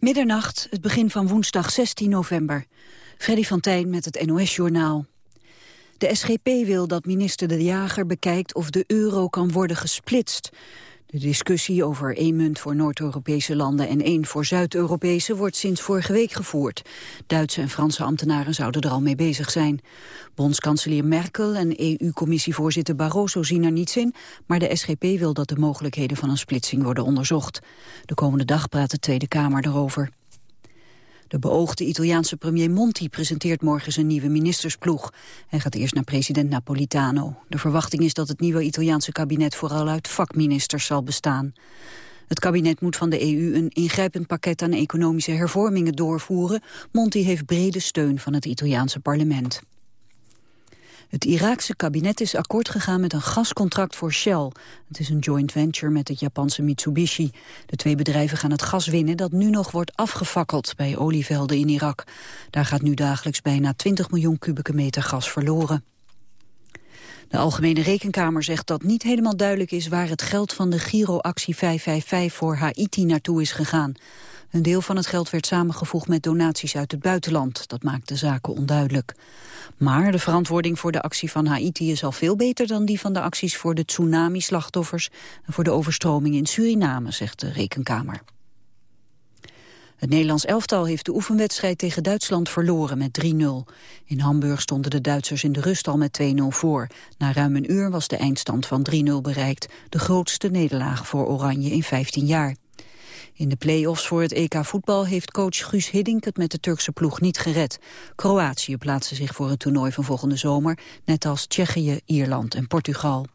Middernacht, het begin van woensdag 16 november. Freddy van Tijn met het NOS-journaal. De SGP wil dat minister De Jager bekijkt of de euro kan worden gesplitst. De discussie over één munt voor Noord-Europese landen en één voor Zuid-Europese wordt sinds vorige week gevoerd. Duitse en Franse ambtenaren zouden er al mee bezig zijn. Bondskanselier Merkel en EU-commissievoorzitter Barroso zien er niets in, maar de SGP wil dat de mogelijkheden van een splitsing worden onderzocht. De komende dag praat de Tweede Kamer erover. De beoogde Italiaanse premier Monti presenteert morgen zijn nieuwe ministersploeg. Hij gaat eerst naar president Napolitano. De verwachting is dat het nieuwe Italiaanse kabinet vooral uit vakministers zal bestaan. Het kabinet moet van de EU een ingrijpend pakket aan economische hervormingen doorvoeren. Monti heeft brede steun van het Italiaanse parlement. Het Iraakse kabinet is akkoord gegaan met een gascontract voor Shell. Het is een joint venture met het Japanse Mitsubishi. De twee bedrijven gaan het gas winnen dat nu nog wordt afgefakkeld bij olievelden in Irak. Daar gaat nu dagelijks bijna 20 miljoen kubieke meter gas verloren. De Algemene Rekenkamer zegt dat niet helemaal duidelijk is waar het geld van de Giro-actie 555 voor Haiti naartoe is gegaan. Een deel van het geld werd samengevoegd met donaties uit het buitenland. Dat maakt de zaken onduidelijk. Maar de verantwoording voor de actie van Haiti is al veel beter dan die van de acties voor de tsunami-slachtoffers en voor de overstroming in Suriname, zegt de Rekenkamer. Het Nederlands elftal heeft de oefenwedstrijd tegen Duitsland verloren met 3-0. In Hamburg stonden de Duitsers in de rust al met 2-0 voor. Na ruim een uur was de eindstand van 3-0 bereikt. De grootste nederlaag voor Oranje in 15 jaar. In de play-offs voor het EK voetbal heeft coach Guus Hiddink het met de Turkse ploeg niet gered. Kroatië plaatste zich voor het toernooi van volgende zomer, net als Tsjechië, Ierland en Portugal.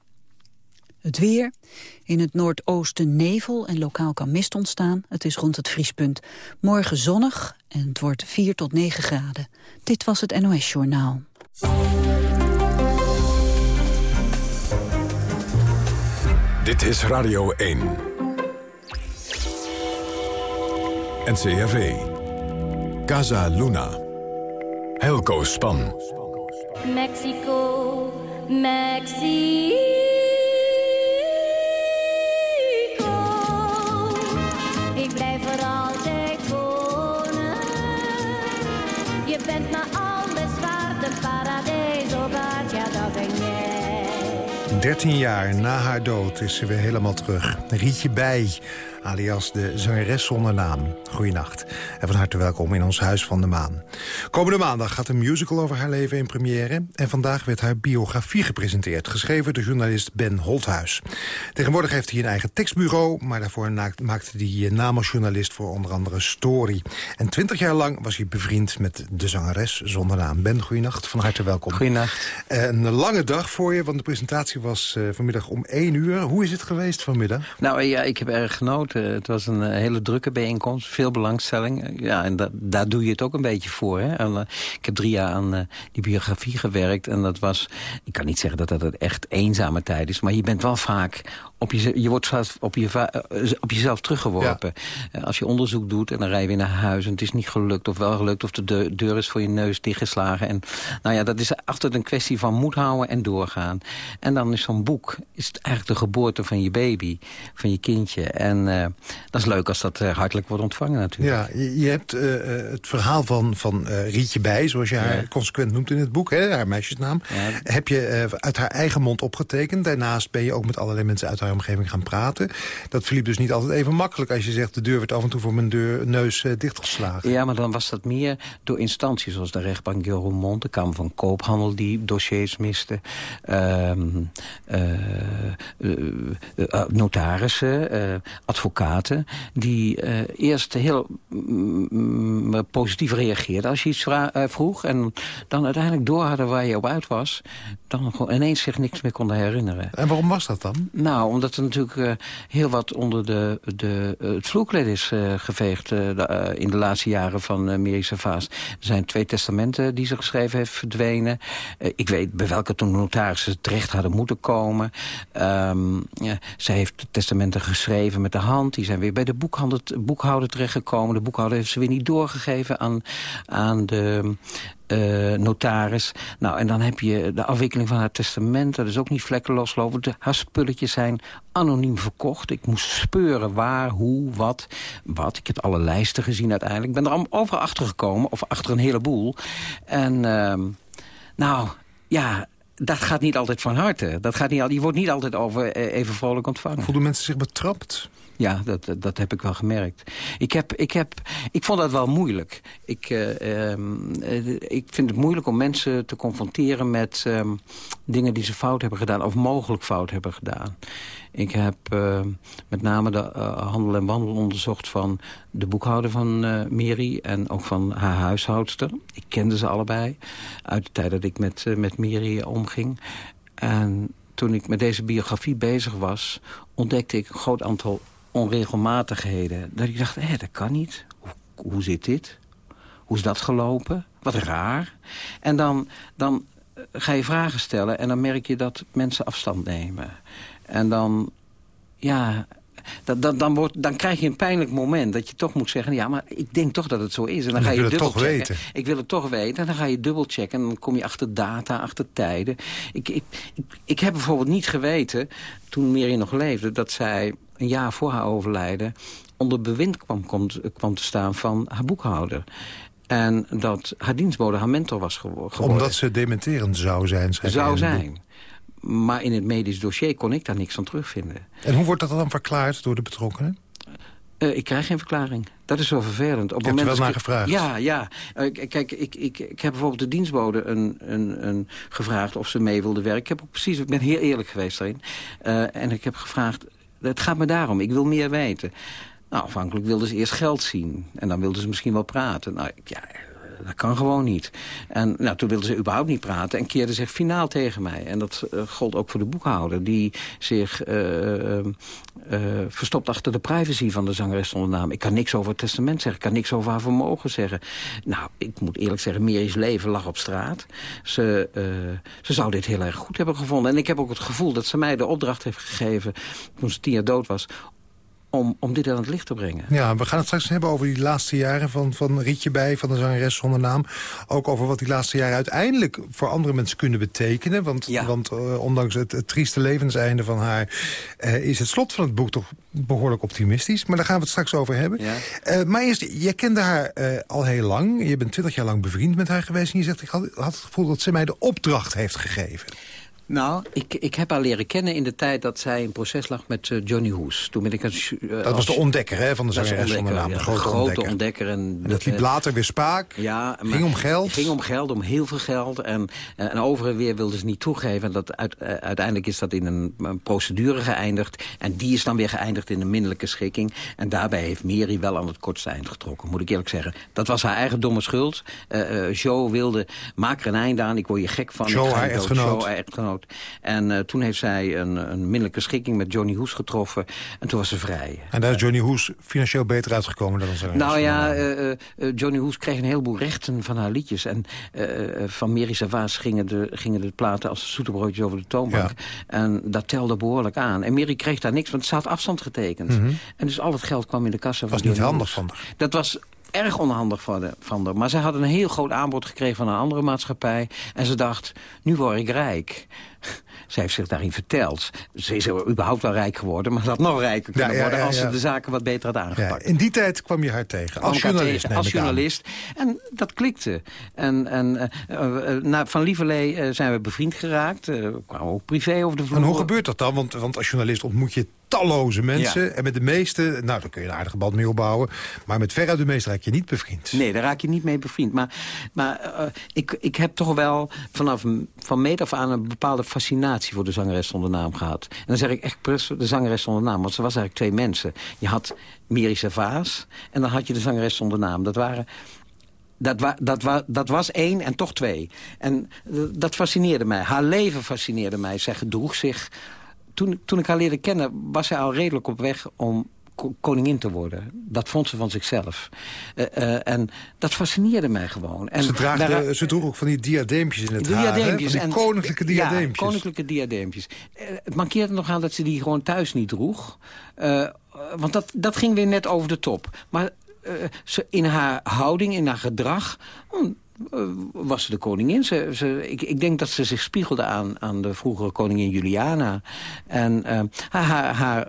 Het weer. In het noordoosten nevel en lokaal kan mist ontstaan. Het is rond het vriespunt. Morgen zonnig en het wordt 4 tot 9 graden. Dit was het NOS Journaal. Dit is Radio 1. NCRV. Casa Luna. Helco Span. Mexico, Mexico. 13 jaar na haar dood is ze weer helemaal terug. Rietje bij alias de zangeres zonder naam. Goeienacht en van harte welkom in ons Huis van de Maan. Komende maandag gaat een musical over haar leven in première... en vandaag werd haar biografie gepresenteerd... geschreven door journalist Ben Holthuis. Tegenwoordig heeft hij een eigen tekstbureau... maar daarvoor maakte hij naam als journalist voor onder andere Story. En twintig jaar lang was hij bevriend met de zangeres zonder naam. Ben, goeienacht, van harte welkom. Goeienacht. Een lange dag voor je, want de presentatie was uh, vanmiddag om één uur. Hoe is het geweest vanmiddag? Nou ja, ik heb erg genoten. Het was een eh, hele drukke bijeenkomst, veel belangstelling. Ja, en daar doe je het ook een beetje voor. Hè? En, ik heb drie jaar aan die biografie gewerkt. En dat was, ik kan niet zeggen dat dat een echt eenzame tijd is. Maar je bent wel vaak op je, je wordt zelf op, je, eh, op jezelf teruggeworpen. Ja. Als je onderzoek doet en dan rij je weer naar huis... en het is niet gelukt of wel gelukt of de deur is voor je neus dichtgeslagen. En, nou ja, dat is altijd een kwestie van moed houden en doorgaan. En dan is zo'n boek is het eigenlijk de geboorte van je baby, van je kindje. En uh, dat is leuk als dat uh, hartelijk wordt ontvangen natuurlijk. Ja, je, je hebt uh, het verhaal van, van Rietje Bij, zoals je haar consequent noemt in het boek... Hè, haar meisjesnaam, ja. heb je uit haar eigen mond opgetekend. Daarnaast ben je ook met allerlei mensen uit haar omgeving gaan praten. Dat verliep dus niet altijd even makkelijk als je zegt... de deur werd af en toe voor mijn deur, neus uh, dichtgeslagen. Ja, maar dan was dat meer door instanties zoals de rechtbank Roermond... de Kamer van Koophandel die dossiers miste... Uh, uh, notarissen, advocaten... die eerst heel mm, positief reageerden als je iets vroeg... en dan uiteindelijk door hadden waar je op uit was... dan gewoon ineens zich niks meer konden herinneren. En waarom was dat dan? Nou, omdat er natuurlijk uh, heel wat onder de, de, uh, het vloerkleed is uh, geveegd... In de laatste jaren van uh, Merische Vaas. Er zijn twee testamenten die ze geschreven heeft verdwenen. ik weet bij welke toen notarissen terecht hadden moeten komen. Um, ja, zij heeft testamenten geschreven met de hand. Die zijn weer bij de boekhouder, boekhouder terechtgekomen. De boekhouder heeft ze weer niet doorgegeven aan, aan de uh, notaris. Nou, en dan heb je de afwikkeling van haar testament. Dat is ook niet vlekkeloos lopen. De, haar spulletjes zijn anoniem verkocht. Ik moest speuren waar, hoe, wat, wat. Ik heb alle lijsten gezien uiteindelijk. Ik ben er overal achter gekomen, of achter een heleboel. En, uh, nou, ja, dat gaat niet altijd van harte. Dat gaat niet, je wordt niet altijd over eh, even vrolijk ontvangen. Voelen mensen zich betrapt? Ja, dat, dat heb ik wel gemerkt. Ik, heb, ik, heb, ik vond dat wel moeilijk. Ik, uh, ik vind het moeilijk om mensen te confronteren met um, dingen die ze fout hebben gedaan... of mogelijk fout hebben gedaan. Ik heb uh, met name de handel en wandel onderzocht van de boekhouder van Mary... en ook van haar huishoudster. Ik kende ze allebei uit de tijd dat ik met, met omging. En toen ik met deze biografie bezig was... ontdekte ik een groot aantal onregelmatigheden. Dat ik dacht, hé, dat kan niet. Hoe, hoe zit dit? Hoe is dat gelopen? Wat raar. En dan, dan ga je vragen stellen en dan merk je dat mensen afstand nemen. En dan, ja, dat, dat, dan, wordt, dan krijg je een pijnlijk moment dat je toch moet zeggen... ja, maar ik denk toch dat het zo is. En dan ga je dubbel checken. Weten. Ik wil het toch weten. En dan ga je dubbel checken. En dan kom je achter data, achter tijden. Ik, ik, ik, ik heb bijvoorbeeld niet geweten, toen Miri nog leefde... dat zij een jaar voor haar overlijden onder bewind kwam, kwam, te staan van haar boekhouder. En dat haar dienstbode haar mentor was geworden. Omdat ze dementerend zou zijn. Zou zijn. Maar in het medisch dossier kon ik daar niks van terugvinden. En hoe wordt dat dan verklaard door de betrokkenen? Uh, ik krijg geen verklaring. Dat is zo vervelend. Op je hebt er wel naar gevraagd? Ja, ja. Uh, kijk, ik, ik, ik heb bijvoorbeeld de dienstbode een, een, een gevraagd of ze mee wilde werken. Ik, heb ook precies, ik ben heel eerlijk geweest daarin. Uh, en ik heb gevraagd, het gaat me daarom, ik wil meer weten. Nou, afhankelijk wilden ze eerst geld zien. En dan wilden ze misschien wel praten. Nou, ja, dat kan gewoon niet. En nou, toen wilden ze überhaupt niet praten en keerden zich finaal tegen mij. En dat uh, gold ook voor de boekhouder, die zich uh, uh, verstopt achter de privacy van de zangeres zonder naam. Ik kan niks over het testament zeggen, ik kan niks over haar vermogen zeggen. Nou, ik moet eerlijk zeggen, Miri's leven lag op straat. Ze, ze zou dit heel erg goed hebben gevonden. En ik heb ook het gevoel dat ze mij de opdracht heeft gegeven, toen ze tien jaar dood was om, om dit aan het licht te brengen. Ja, we gaan het straks hebben over die laatste jaren van, van Rietje Bij... van de zangeres zonder naam. Ook over wat die laatste jaren uiteindelijk voor andere mensen kunnen betekenen. Want, want uh, ondanks het, het, trieste levenseinde van haar... Uh, is het slot van het boek toch behoorlijk optimistisch. Maar daar gaan we het straks over hebben. Ja. Uh, maar eerst, je kende haar al heel lang. Je bent twintig jaar lang bevriend met haar geweest. En je zegt, ik had, had het gevoel dat ze mij de opdracht heeft gegeven. Nou, ik, ik heb haar leren kennen in de tijd dat zij in proces lag met uh, Johnny Hoes. Toen ben ik als, uh, dat was de ontdekker hè, van de zangeres van de naam. de grote, grote ontdekker. en, en, dat liep later weer spaak. Ja, ging om geld. ging om geld, om heel veel geld. En, en over en weer wilden ze niet toegeven. En dat uit, uh, uiteindelijk is dat in een, een, procedure geëindigd. En die is dan weer geëindigd in een minderlijke schikking. En daarbij heeft Mary wel aan het kortste eind getrokken, moet ik eerlijk zeggen. Dat was haar eigen domme schuld. Joe wilde, maak er een einde aan, ik word je gek van. Joe, haar echtgenoot. Joe, haar echtgenoot. En uh, toen heeft zij een, een minderlijke schikking met Johnny Hoes getroffen. En toen was ze vrij. En daar is Johnny Hoes financieel beter uitgekomen dan ze. Nou ja, uh, uh, Johnny Hoes kreeg een heleboel rechten van haar liedjes. En van Mary Savaas gingen de, gingen de platen als zoete broodjes over de toonbank. Ja. En dat telde behoorlijk aan. En Mary kreeg daar niks, want ze had afstand getekend. Mm -hmm. En dus al het geld kwam in de kassa van was niet handig van haar. Dat was erg onhandig van, de, van de. Maar zij had een heel groot aanbod gekregen van een andere maatschappij. En ze dacht, nu word ik rijk. Zij heeft zich daarin verteld. Ze is er überhaupt wel rijk geworden, maar had nog rijker kunnen ja, ja, worden... als ze de zaken wat beter had aangepakt. in die tijd kwam je haar tegen, als journalist. Tegen, als journalist. En dat klikte. En, en uh, uh, van Lieverlee zijn we bevriend geraakt. kwamen ook privé over de vloer. En hoe gebeurt dat dan? Want, want als journalist ontmoet je talloze mensen. En met de meeste, nou, daar kun je een aardige band mee opbouwen. Maar met veruit de meeste raak je niet bevriend. Nee, daar raak je niet mee bevriend. Maar, maar uh, ik, ik heb toch wel vanaf van meet af aan een bepaalde fascinatie voor de zangeres zonder naam gehad. En dan zeg ik echt de zangeres zonder naam. Want ze was eigenlijk twee mensen. Je had Miri Vaas en dan had je de zangeres zonder naam. Dat waren dat, wa, dat, wa, dat was één en toch twee. En dat fascineerde mij. Haar leven fascineerde mij. Zij gedroeg zich toen, toen ik haar leerde kennen, was zij al redelijk op weg om koningin te worden. Dat vond ze van zichzelf. Uh, uh, en dat fascineerde mij gewoon. En ze, draagde, daar, ze droeg ook van die diadeempjes in het diadeempjes, haar, die koninklijke diadeempjes. Ja, koninklijke diadeempjes. Uh, het mankeerde nog aan dat ze die gewoon thuis niet droeg. want dat, dat ging weer net over de top. Maar ze, in haar houding, in haar gedrag... Eh, was ze de koningin. Ze, ik, ik, denk dat ze zich spiegelde aan, aan de vroegere koningin Juliana. En uh, haar,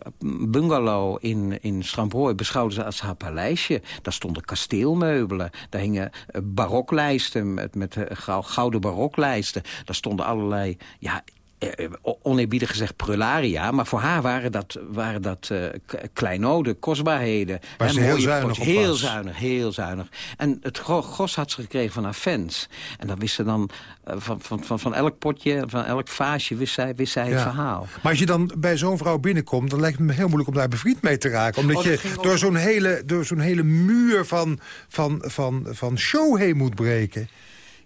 bungalow in, in Stramprooi beschouwde ze als haar paleisje. Daar stonden kasteelmeubelen. Daar hingen baroklijsten met, met gouden baroklijsten. Daar stonden allerlei ja, eh, oneerbiedig gezegd prularia. Maar voor haar waren dat, waren dat uh, kleinoden, kostbaarheden. Maar ze heel zuinig Heel zuinig, heel zuinig. En het gros had ze gekregen van haar fans. En dan wist ze dan uh, van, van, van, van elk potje, van elk vaasje wist zij, wist zij het verhaal. Maar als je dan bij zo'n vrouw binnenkomt... dan lijkt het me heel moeilijk om daar bevriend mee te raken. Omdat oh, je door zo'n hele, door zo'n hele muur van, van, van, van show heen moet breken.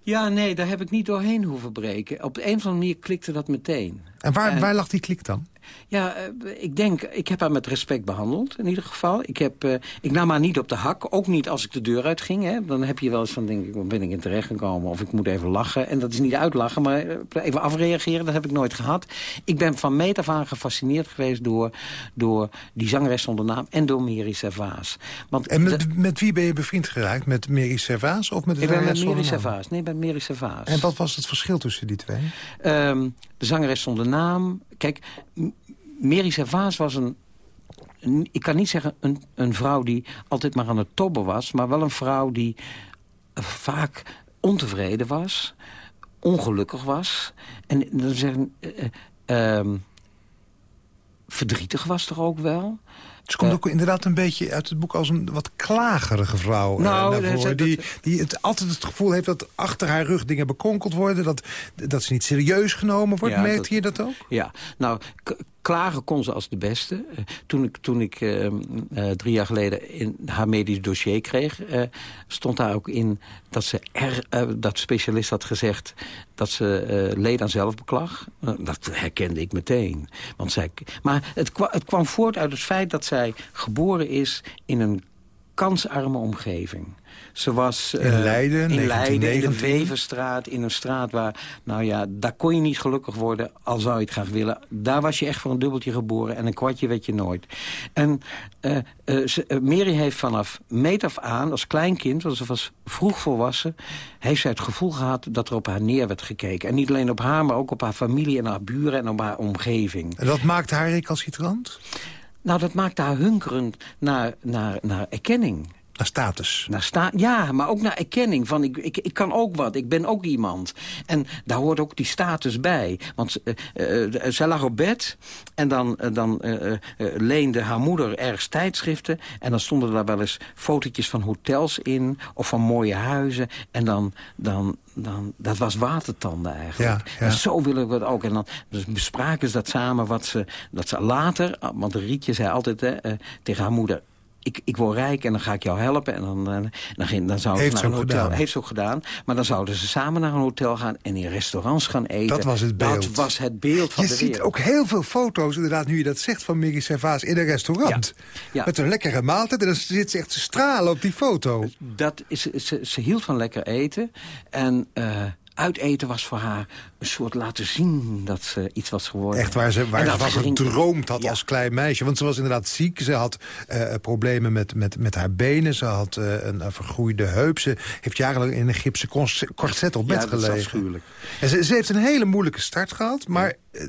Ja, nee, daar heb ik niet doorheen hoeven breken. Op een of andere manier klikte dat meteen. En waar, waar lag die klik dan? Ja, eh, ik denk, ik heb haar met respect behandeld in ieder geval. Ik, heb, uh, ik nam haar niet op de hak, ook niet als ik de deur uitging. Hè. Dan heb je wel eens van, denk ik, ben ik in terecht gekomen? Of ik moet even lachen. En dat is niet uitlachen, maar eh, even afreageren, dat heb ik nooit gehad. Ik ben van meet af aan gefascineerd geweest door, door die zangeres zonder naam en door Mary Servaas. Want en met, met wie ben je bevriend geraakt? Met Mary Servaas of met de Ik ben met Mary Servaas. Nee, met Mary Servaas. En wat was het verschil tussen die twee? Um, de zangeres zonder naam. Kijk, Mary Servaas was een, ik kan niet zeggen een, een vrouw die altijd maar aan het tobben was... maar wel een vrouw die vaak ontevreden was, ongelukkig was. En dan zeggen, uh, uh, verdrietig was toch ook wel. Ze komt ook inderdaad een beetje uit het boek als een wat klagerige vrouw nou, naar voren. Die, die het, altijd het gevoel heeft dat achter haar rug dingen bekonkeld worden. Dat, dat ze niet serieus genomen wordt. Ja, Merkt je dat ook? Ja, nou, klagen kon ze als de beste. Uh, toen ik, toen ik uh, uh, drie jaar geleden in haar medisch dossier kreeg... stond daar ook in dat ze er, dat specialist had gezegd... dat ze leed aan zelfbeklag. dat herkende ik meteen. Want zij, maar het, het kwam voort uit het feit dat zij geboren is... in een kansarme omgeving. Ze was in eh, Leiden, in, Leiden in de Vevenstraat, in een straat waar... nou ja, daar kon je niet gelukkig worden, al zou je het graag willen. Daar was je echt voor een dubbeltje geboren en een kwartje weet je nooit. En uh, uh, Mary heeft vanaf meet af aan, als kleinkind, want ze was vroeg volwassen... heeft zij het gevoel gehad dat er op haar neer werd gekeken. En niet alleen op haar, maar ook op haar familie en haar buren en op haar omgeving. En dat maakte haar recalcitrant? Nou, dat maakte haar hunkerend naar, naar, naar erkenning. Naar status. Naar sta ja, maar ook naar erkenning. Van ik, ik, ik kan ook wat, ik ben ook iemand. En daar hoort ook die status bij. Want uh, uh, zij lag op bed en dan, uh, dan leende haar moeder ergens tijdschriften. En dan stonden daar wel eens fotootjes van hotels in of van mooie huizen. En dan, dan, dan, dat was watertanden eigenlijk. Ja, En zo willen we het ook. En dan dus bespraken ze dat samen, wat ze, dat ze later... Want Rietje zei altijd hè, tegen haar moeder ik, ik word rijk en dan ga ik jou helpen. En dan, dan, dan, dan zou Heeft naar een hotel. Gedaan. Heeft ze ook gedaan. Maar dan zouden ze samen naar een hotel gaan en in restaurants gaan eten. Dat was het beeld. Dat was het beeld van je de Je ziet ook heel veel foto's, inderdaad, nu je dat zegt, van Miri Servaas in een restaurant. Ja. Met een lekkere maaltijd. En dan zit ze echt te stralen op die foto. Dat is, ze, ze hield van lekker eten. En... Uh, uiteten was voor haar een soort laten zien dat ze iets was geworden. Echt waar ze, waar ze van gedroomd had als klein meisje. Want ze was inderdaad ziek. Ze had uh, problemen met, met, met haar benen. Ze had uh, een, vergroeide heup. Ze heeft jarenlang in een gipsen corset op bed ja, gelegen. afschuwelijk. En ze, ze, heeft een hele moeilijke start gehad. Maar ja.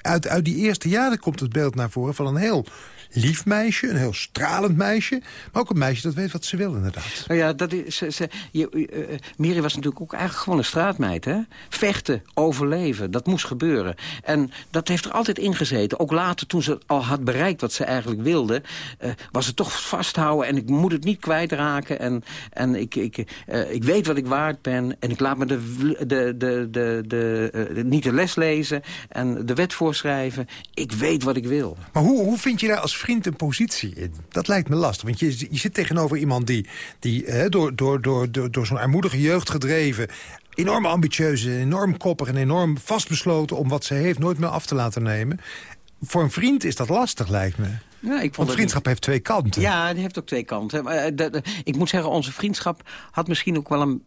uit, uit die eerste jaren komt het beeld naar voren van een heel lief meisje, een heel stralend meisje. Maar ook een meisje dat weet wat ze wil, inderdaad. Nou ja, dat is, ze, ze, je, uh, Miri was natuurlijk ook eigenlijk gewoon een straatmeid. Hè? Vechten, overleven, dat moest gebeuren. En dat heeft er altijd ingezeten. Ook later, toen ze al had bereikt wat ze eigenlijk wilde... Uh, was het toch vasthouden en ik moet het niet kwijtraken. En, en ik, ik, uh, ik weet wat ik waard ben. En ik laat me de, de, de, de, de, niet de les lezen en de wet voorschrijven. Ik weet wat ik wil. Maar hoe, hoe vind je daar als vriend een positie in? Dat lijkt me lastig. Want je, je zit tegenover iemand die, die hè, door, door, door, door, door zo'n armoedige jeugd gedreven enorm ambitieus, enorm koppig en enorm vastbesloten... om wat ze heeft nooit meer af te laten nemen. Voor een vriend is dat lastig, lijkt me. Ja, ik Want vriendschap heeft twee kanten. Ja, die heeft ook twee kanten. Maar, de, de, ik moet zeggen, onze vriendschap had misschien ook wel een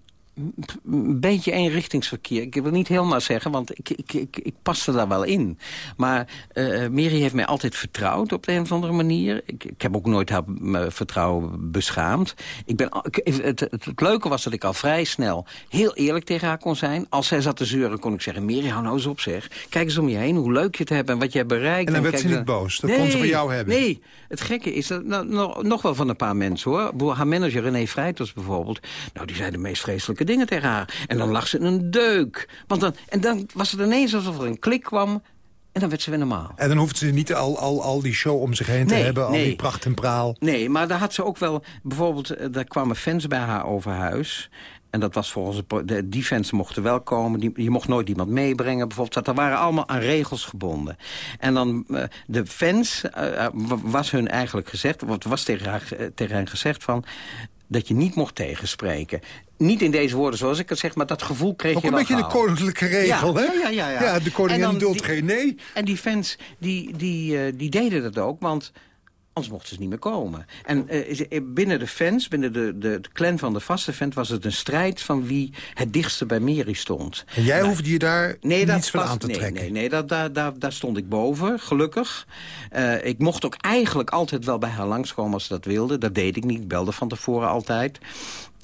een beetje eenrichtingsverkeer. Ik wil niet helemaal zeggen, want ik, ik, ik, ik paste daar wel in. Maar uh, Mary heeft mij altijd vertrouwd op de een of andere manier. Ik, ik heb ook nooit haar vertrouwen beschaamd. Ik ben, het, het, leuke was dat ik al vrij snel heel eerlijk tegen haar kon zijn. Als zij zat te zeuren, kon ik zeggen... Mary, hou nou eens op zeg. Kijk eens om je heen, hoe leuk je het hebt en wat jij bereikt. En dan werd ze niet boos, dat kon ze van jou hebben. Nee, het gekke is, dat, nou, nog, nog wel van een paar mensen hoor. Haar manager René Vrijters bijvoorbeeld. Nou, die zei de meest vreselijke dingen tegen haar. En dan lag ze in een deuk. Want dan, en dan was het ineens alsof er een klik kwam... En dan werd ze weer normaal. En dan hoeft ze niet al, al, al die show om zich heen te hebben, al die pracht en praal. Nee, maar daar had ze ook wel... Bijvoorbeeld, eh, daar kwamen fans bij haar over huis. En dat was volgens de, die fans mochten wel komen. Die, je mocht nooit iemand meebrengen. Bijvoorbeeld, dat waren allemaal aan regels gebonden. En dan uh, de fans, uh, was hun eigenlijk gezegd... wat was tegen, haar, tegen hen gezegd van dat je niet mocht tegenspreken. Niet in deze woorden zoals ik het zeg, maar dat gevoel kreeg Ook je een wel beetje gauw. de koninklijke regel, ja, hè? Ja, ja, ja. ja de koningin duldt geen nee. En die fans, die, die, uh, die deden dat ook, want anders mochten ze niet meer komen. En uh, binnen de fans, binnen de, de, de, clan van de vaste fan... was het een strijd van wie het dichtste bij Mary stond. En jij nou, hoefde je daar nee, niets van was, aan te nee, trekken? Nee, nee, dat, daar, daar, daar stond ik boven, gelukkig. Uh, ik mocht ook eigenlijk altijd wel bij haar langskomen als ze dat wilde. Dat deed ik niet, ik belde van tevoren altijd.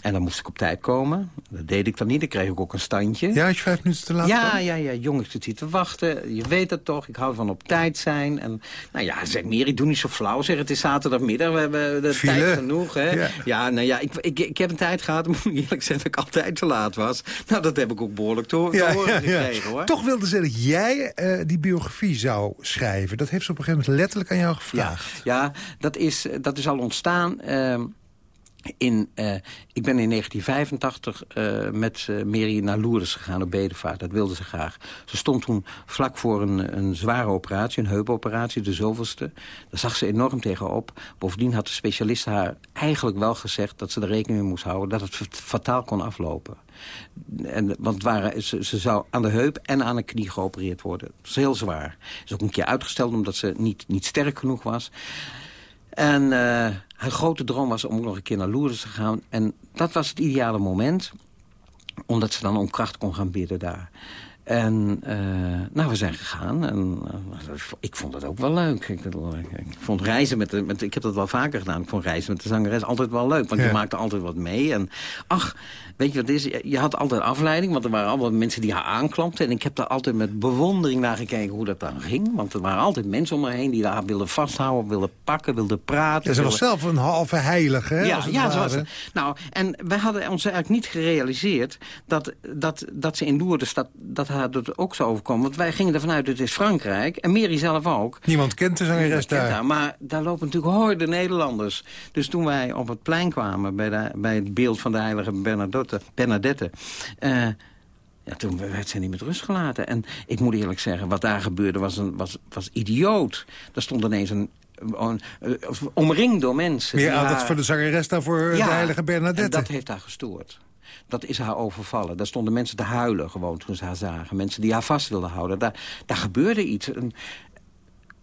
En dan moest ik op tijd komen. Dat deed ik dan niet. Dan kreeg ik ook een standje. Ja, als je vijf minuten te laat Ja, kwam? ja, ja. Jongens, zit hier te wachten. Je weet het toch. Ik hou van op tijd zijn. En nou ja, zeg Mary, doe niet zo flauw. Zeg, het is zaterdagmiddag. We hebben de File. tijd genoeg. Hè? Ja. Ja. nou ja, ik, ik, ik heb een tijd gehad. Moet ik eerlijk zeggen dat ik altijd te laat was. Nou, dat heb ik ook behoorlijk te, te Ja, horen ja, gekregen, hoor. Toch wilde ze dat jij eh, die biografie zou schrijven. Dat heeft ze op een gegeven moment letterlijk aan jou gevraagd. ja dat, is, dat is al ontstaan... ehm, in, uh, ik ben in 1985 uh, met uh, naar Lourdes gegaan op Bedevaart. Dat wilde ze graag. Ze stond toen vlak voor een, een zware operatie, een heupoperatie, de zoveelste. Daar zag ze enorm tegenop. Bovendien had de specialist haar eigenlijk wel gezegd... dat ze er rekening mee moest houden dat het fataal kon aflopen. En, want waren, ze, ze zou aan de heup en aan de knie geopereerd worden. Dat is heel zwaar. Is ook een keer uitgesteld omdat ze niet, niet sterk genoeg was. En uh, haar grote droom was om nog een keer naar Lourdes te gaan. En dat was het ideale moment. Omdat ze dan om kracht kon gaan bidden daar. En uh, nou, we zijn gegaan. En uh, ik vond dat ook wel leuk. Ik, ik, vond reizen met, de, met... Ik heb dat wel vaker gedaan. Ik vond reizen met de zangeres altijd wel leuk. Want Ja. je maakte altijd wat mee. En ach, weet je wat het is? Je- had altijd afleiding. Want er waren allemaal mensen die haar aanklampten. En ik heb daar altijd met bewondering naar gekeken hoe dat dan ging. Want er waren altijd mensen om me heen die haar wilden vasthouden. Wilden pakken, wilden praten. Ja, ze was wilden- zelf een halve heilige, hè? ja, het zo was het. Nou, en wij hadden ons eigenlijk niet gerealiseerd... dat, dat, dat ze in Lourdes, dat, dat haar dat ook zou overkomen. Want wij gingen ervan uit, het is Frankrijk. En Mary zelf ook. Niemand kent de zangeres daar. haar, Maar daar lopen natuurlijk horden Nederlanders. Dus toen wij op het plein kwamen... bij, de, bij het beeld van de heilige Bernadette... Bernadette eh, ja, toen werd ze niet met rust gelaten. En ik moet eerlijk zeggen, wat daar gebeurde was, een, was, was idioot. Er stond ineens een... een- een- omringd door mensen. Meer aandacht haar- voor de zangeres dan voor de heilige en Bernadette. dat heeft haar gestoord. Dat is haar overvallen. Daar stonden mensen te huilen gewoon toen ze haar zagen. Mensen die haar vast wilden houden. Daar, daar gebeurde iets. En,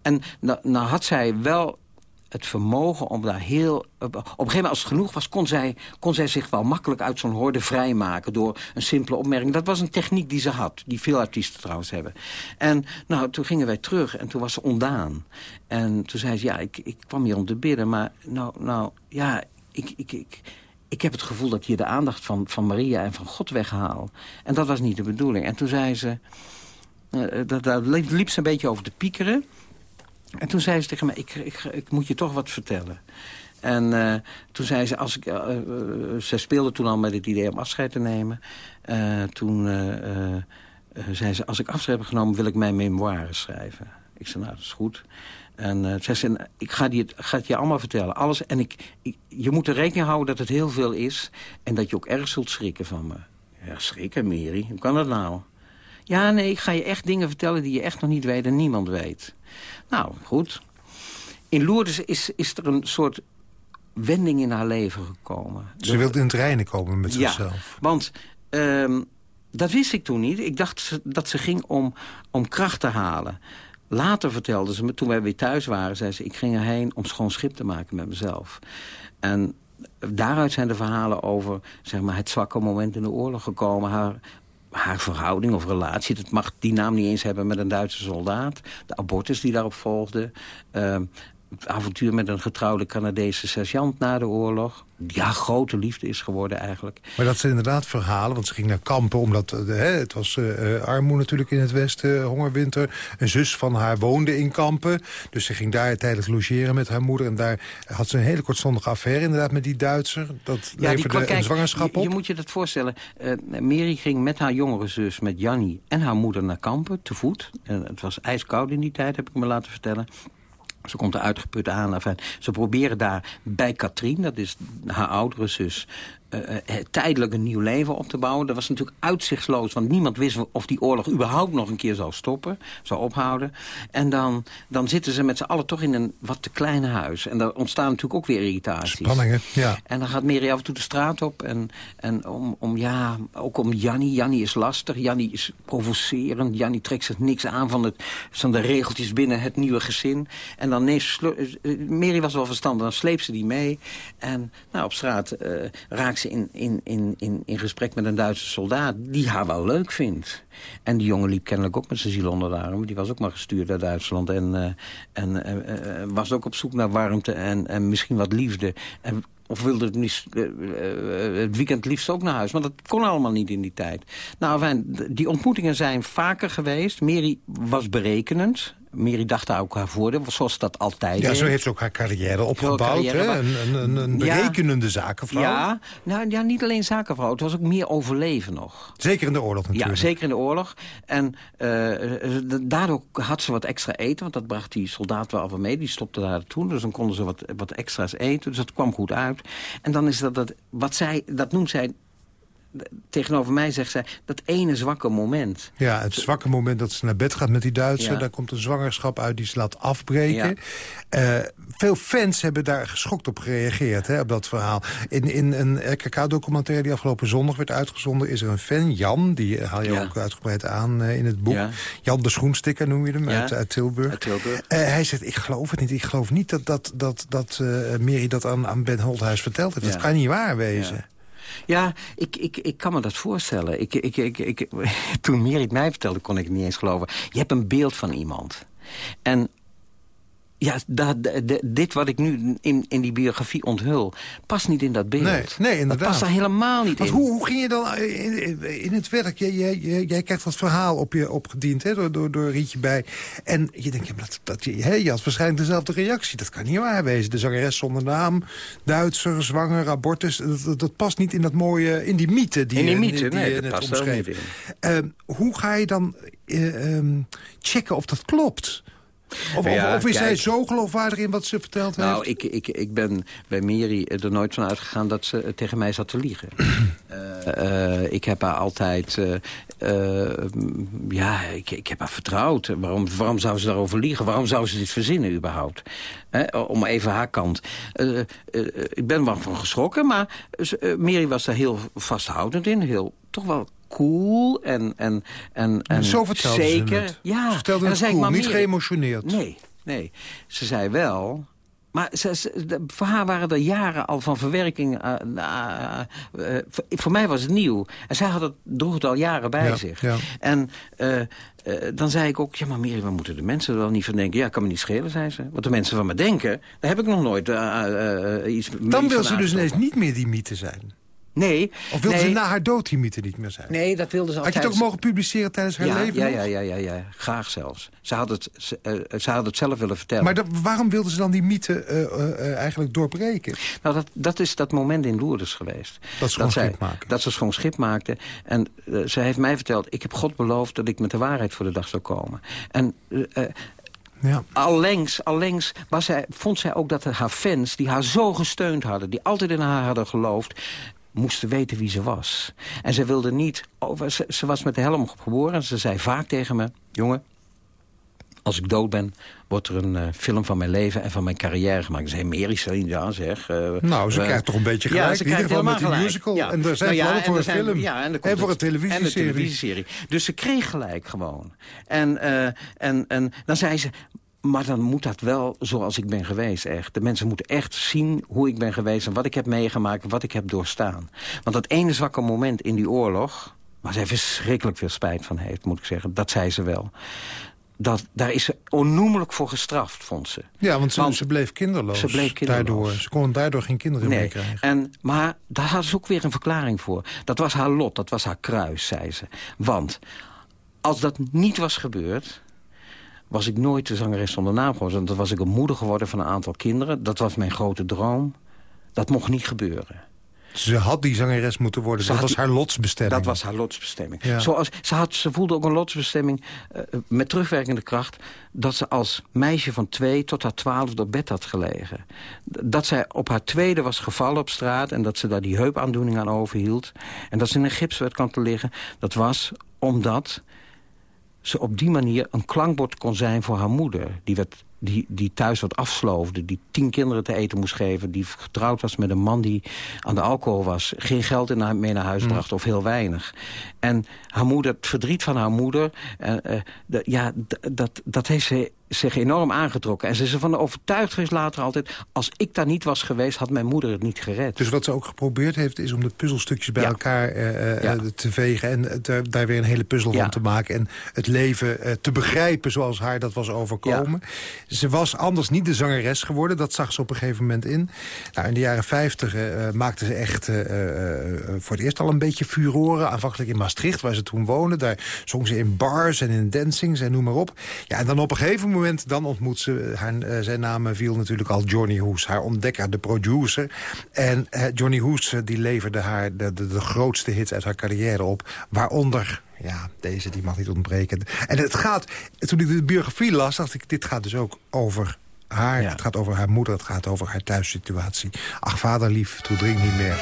en nou, nou had zij wel het vermogen om daar heel... Op een gegeven moment als het genoeg was, kon zij, kon zij zich wel makkelijk uit zo'n horde vrijmaken... door een simpele opmerking. Dat was een techniek die ze had, die veel artiesten trouwens hebben. En nou, toen gingen wij terug en toen was ze ondaan. En toen zei ze, ja, ik, ik kwam hier om te bidden, maar nou, nou ja, ik... ik, ik ik heb het gevoel dat ik hier de aandacht van, van Maria en van God weghaal. En dat was niet de bedoeling. En toen zei ze... eh, dat- Daar liep ze een beetje over te piekeren. En toen zei ze tegen mij, ik, ik, ik moet je toch wat vertellen. En eh, toen zei ze, als ik, ze speelde toen al met het idee om afscheid te nemen. Toen zei ze, als ik afscheid heb genomen, wil ik mijn memoires schrijven. Ik zei, nou, dat is goed. En zei ze, ik ga, die, ga het je allemaal vertellen. Alles. En ik, ik- je moet er rekening houden dat het heel veel is. En dat je ook erg zult schrikken van me. Ja, schrikken, Mary. Hoe kan dat nou? Ja, nee, ik ga je echt dingen vertellen die je echt nog niet weet en niemand weet. Nou, goed. In Lourdes is, is er een soort wending in haar leven gekomen. Ze wilde in het reinen komen met Ja, zichzelf. want ehm, dat wist ik toen niet. Ik dacht dat ze ging om, om kracht te halen. Later vertelde ze me, toen wij weer thuis waren... zei ze, ik ging erheen om schoon schip te maken met mezelf. En daaruit zijn de verhalen over zeg maar, het zwakke moment in de oorlog gekomen. Haar, haar verhouding of relatie, dat mag die naam niet eens hebben met een Duitse soldaat. De abortus die daarop volgde. Uh, het avontuur met een getrouwde Canadese sergeant na de oorlog. Ja, grote liefde is geworden eigenlijk. Maar dat zijn inderdaad verhalen, want ze ging naar kampen... omdat uh, het was uh, armoede natuurlijk in het westen, hongerwinter. Een zus van haar woonde in kampen. Dus ze ging daar tijdens logeren met haar moeder. En daar had ze een hele kortstondige affaire inderdaad met die Duitser. Dat ja, leverde kijk, een zwangerschap op. Je, moet je dat voorstellen. Uh, Mary ging met haar jongere zus, met Jannie en haar moeder naar kampen, te voet. het was ijskoud in die tijd, heb ik me laten vertellen. Ze komt er uitgeput aan. Enfin, ze proberen daar bij Katrien, dat is haar oudere zus... Uh, tijdelijk een nieuw leven op te bouwen. Dat was natuurlijk uitzichtsloos, want niemand wist of die oorlog überhaupt nog een keer zou stoppen, zou ophouden. En dan, dan zitten ze met z'n allen toch in een wat te klein huis. En daar ontstaan natuurlijk ook weer irritaties. Spanningen, ja. En dan gaat Mary af en toe de straat op. En, en om, om, ja, ook om Jannie. Jannie is lastig, Jannie is provocerend. Jannie trekt zich niks aan van, het, van de regeltjes binnen het nieuwe gezin. En dan nee, Mary was wel verstandig, dan sleept ze die mee. En nou, op straat uh, raakt in, in, in, in, in gesprek met een Duitse soldaat... die haar wel leuk vindt. En die jongen liep kennelijk ook met zijn ziel onder de arm. Die was ook maar gestuurd uit Duitsland. En, uh, en uh, was ook op zoek naar warmte en, en misschien wat liefde. En of wilde het, niet, het weekend liefst ook naar huis. Maar dat kon allemaal niet in die tijd. Nou, die ontmoetingen zijn vaker geweest. Mary was berekenend. Mary dacht daar ook haar voordeel, zoals dat altijd Ja, zo heeft ze ook haar carrière opgebouwd. hè? Een, een, een berekenende zakenvrouw. Ja, nou, ja, niet alleen zakenvrouw. Het was ook meer overleven nog. Zeker in de oorlog natuurlijk. Ja, zeker in de oorlog. En uh, daardoor had ze wat extra eten, want dat bracht die soldaat wel van mee. Die stopte daar toen, dus dan konden ze wat, wat extra's eten. Dus dat kwam goed uit. En dan is dat, dat wat zij, dat noemt zij tegenover mij zegt zij, dat ene zwakke moment. Ja, het zwakke moment dat ze naar bed gaat met die Duitser. Daar komt een zwangerschap uit die ze laat afbreken. Uh, veel fans hebben daar geschokt op gereageerd, hè, op dat verhaal. In, in een RKK-documentaire die afgelopen zondag werd uitgezonden... is er een fan, Jan, die haal je ook uitgebreid aan uh, in het boek. Jan de Schoenstikker noem je hem, uit, uit, Tilburg. Uit Tilburg. Uh, hij zegt, ik geloof het niet. Ik geloof niet dat, dat, dat, dat Mary dat aan, aan Ben Holthuis verteld heeft. Dat kan niet waar wezen. Ja, ik, ik, ik kan me dat voorstellen. Ik, ik, ik, ik, toen Merit mij vertelde, kon ik het niet eens geloven. Je hebt een beeld van iemand. En ja, dat, dit wat ik nu in, in die biografie onthul... past niet in dat beeld. Nee, nee inderdaad. Dat past daar helemaal niet in. Hoe, hoe ging je dan in, in het werk? Jij, jij, jij, krijgt dat verhaal op je opgediend hè, door, door, door Rietje bij. En je denkt, ja, dat, dat, hè, je had waarschijnlijk dezelfde reactie. Dat kan niet waar wezen. De zangeres zonder naam, Duitser, zwanger, abortus. Dat, dat, past niet in dat mooie, in die mythe die, in die mythe, die, die nee, je net omschreef. Uh, hoe ga je dan uh, um, checken of dat klopt? Of, of, is hij zo geloofwaardig in wat ze verteld nou, heeft? Nou, ik, ik, ik ben bij Mary er nooit van uitgegaan dat ze tegen mij zat te liegen. uh, uh, ik heb haar altijd... Uh, ja, ik, ik heb haar vertrouwd. Waarom, waarom zou ze daarover liegen? Waarom zou ze dit verzinnen überhaupt? om even haar kant. ik ben wel van geschrokken, maar Mary was daar heel vasthoudend in. Heel, toch wel cool en, en, en, en Zo vertelde zeker. Ze het. Ja, ze vertelde het cool, niet geëmotioneerd. Nee, nee. Ze zei wel... Maar ze, ze, voor haar waren er jaren al van verwerking. Uh, uh, uh, voor, voor, mij was het nieuw. En zij had het, droeg het al jaren bij ja, zich. Ja. En dan zei ik ook... Ja, maar Miri, we moeten de mensen er wel niet van denken. Ja, kan me niet schelen, zei ze. Wat de mensen van me denken, daar heb ik nog nooit iets Dan wil ze dus ineens niet meer die mythe zijn. Nee. Of wilde nee. ze na haar dood die mythe niet meer zijn? Nee, dat wilde ze altijd. Had je het ook mogen publiceren tijdens haar ja, leven ja? Ja, ja, ja, ja, graag zelfs. Ze had het, ze, uh, ze had het zelf willen vertellen. Maar dat, waarom wilde ze dan die mythe uh, uh, eigenlijk doorbreken? Nou, dat, dat is dat moment in Lourdes geweest. Dat ze gewoon schip maakte. Dat ze gewoon schip maakte. En ze heeft mij verteld, ik heb God beloofd dat ik met de waarheid voor de dag zou komen. En... Ja. Allengs, allengs was zij, vond zij ook dat haar fans, die haar zo gesteund hadden... die altijd in haar hadden geloofd moesten weten wie ze was. En ze wilde niet... Over, ze, ze, was met de helm geboren en ze zei vaak tegen me... jongen, als ik dood ben, wordt er een uh, film van mijn leven en van mijn carrière gemaakt. Ze zei Mary ja zeg. Uh, nou, ze uh, krijgt toch een beetje gelijk. Ja, ze krijgt helemaal met die musical. Ja. En er zijn nou, ja, voor een film. Ja, en, en voor een televisieserie. En televisieserie. Dus ze kreeg gelijk gewoon. En, en, en dan zei ze, maar dan moet dat wel zoals ik ben geweest, echt. De mensen moeten echt zien hoe ik ben geweest... en wat ik heb meegemaakt, wat ik heb doorstaan. Want dat ene zwakke moment in die oorlog... waar zij verschrikkelijk veel spijt van heeft, moet ik zeggen... dat zei ze wel. Dat, daar is ze onnoemelijk voor gestraft, vond ze. Ja, want ze, ze bleef kinderloos. Ze bleef kinderloos. Daardoor, ze kon daardoor geen kinderen nee. meer krijgen. En, maar daar had ze ook weer een verklaring voor. Dat was haar lot, dat was haar kruis, zei ze. Want als dat niet was gebeurd was ik nooit de zangeres zonder naam geworden. Want dan was ik een moeder geworden van een aantal kinderen. Dat was mijn grote droom. Dat mocht niet gebeuren. Ze had die zangeres moeten worden. Ze dat was die- haar lotsbestemming. Dat was haar lotsbestemming. Ja. Zoals, ze, had, ze voelde ook een lotsbestemming eh, met terugwerkende kracht... dat ze als meisje van twee tot haar twaalfde op bed had gelegen. Dat zij op haar tweede was gevallen op straat... en dat ze daar die heupaandoening aan overhield. En dat ze in een gips werd kan te liggen. Dat was omdat ze op die manier een klankbord kon zijn voor haar moeder. Die, werd, die, die thuis wat afsloofde, die tien kinderen te eten moest geven... die getrouwd was met een man die aan de alcohol was... geen geld in mee naar huis bracht of heel weinig. En haar moeder, het verdriet van haar moeder... de- ja, dat, dat heeft ze zich enorm aangetrokken. En ze is ervan overtuigd geweest later altijd... als ik daar niet was geweest, had mijn moeder het niet gered. Dus wat ze ook geprobeerd heeft, is om de puzzelstukjes bij Ja. elkaar eh, eh, Ja. te vegen... en eh, daar weer een hele puzzel Ja. van te maken... en het leven eh, te begrijpen zoals haar dat was overkomen. Ze was anders niet de zangeres geworden, dat zag ze op een gegeven moment in. Nou, in de jaren 50 eh, eh, maakte ze echt eh, eh, voor het eerst al een beetje furoren. Aanvankelijk in Maastricht, waar ze toen woonde. Daar zong ze in bars en in dancings en noem maar op. Ja, en dan op een gegeven moment dan ontmoet ze... Haar, eh, zijn naam viel natuurlijk al Johnny Hoes, haar ontdekker, de producer. En eh, Johnny Hoes eh, die leverde haar de, de, de grootste hits uit haar carrière op. Waaronder ja, deze, die mag niet ontbreken. En het gaat, toen ik de biografie las, dacht ik, dit gaat dus ook over haar. Ja. Het gaat over haar moeder, het gaat over haar thuissituatie. Ach, vaderlief, toe drink niet meer.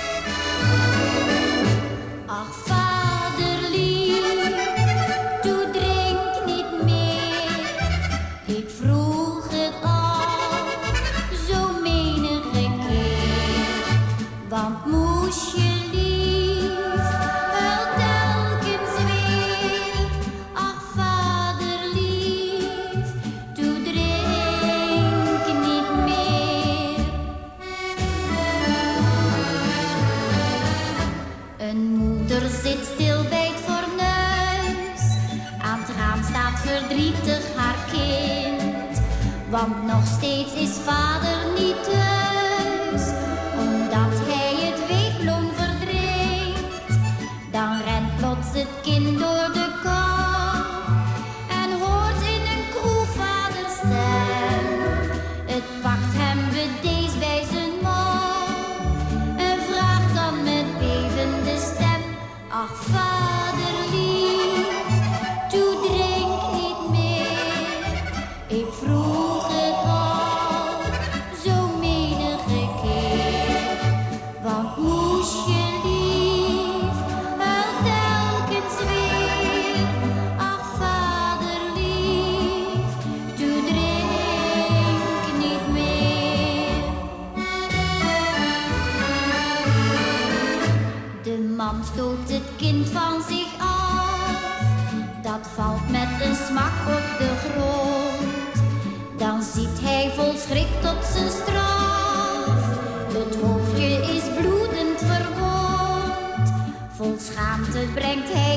Schrik tot zijn straf. Het hoofdje is bloedend verwond. Vol schaamte brengt hij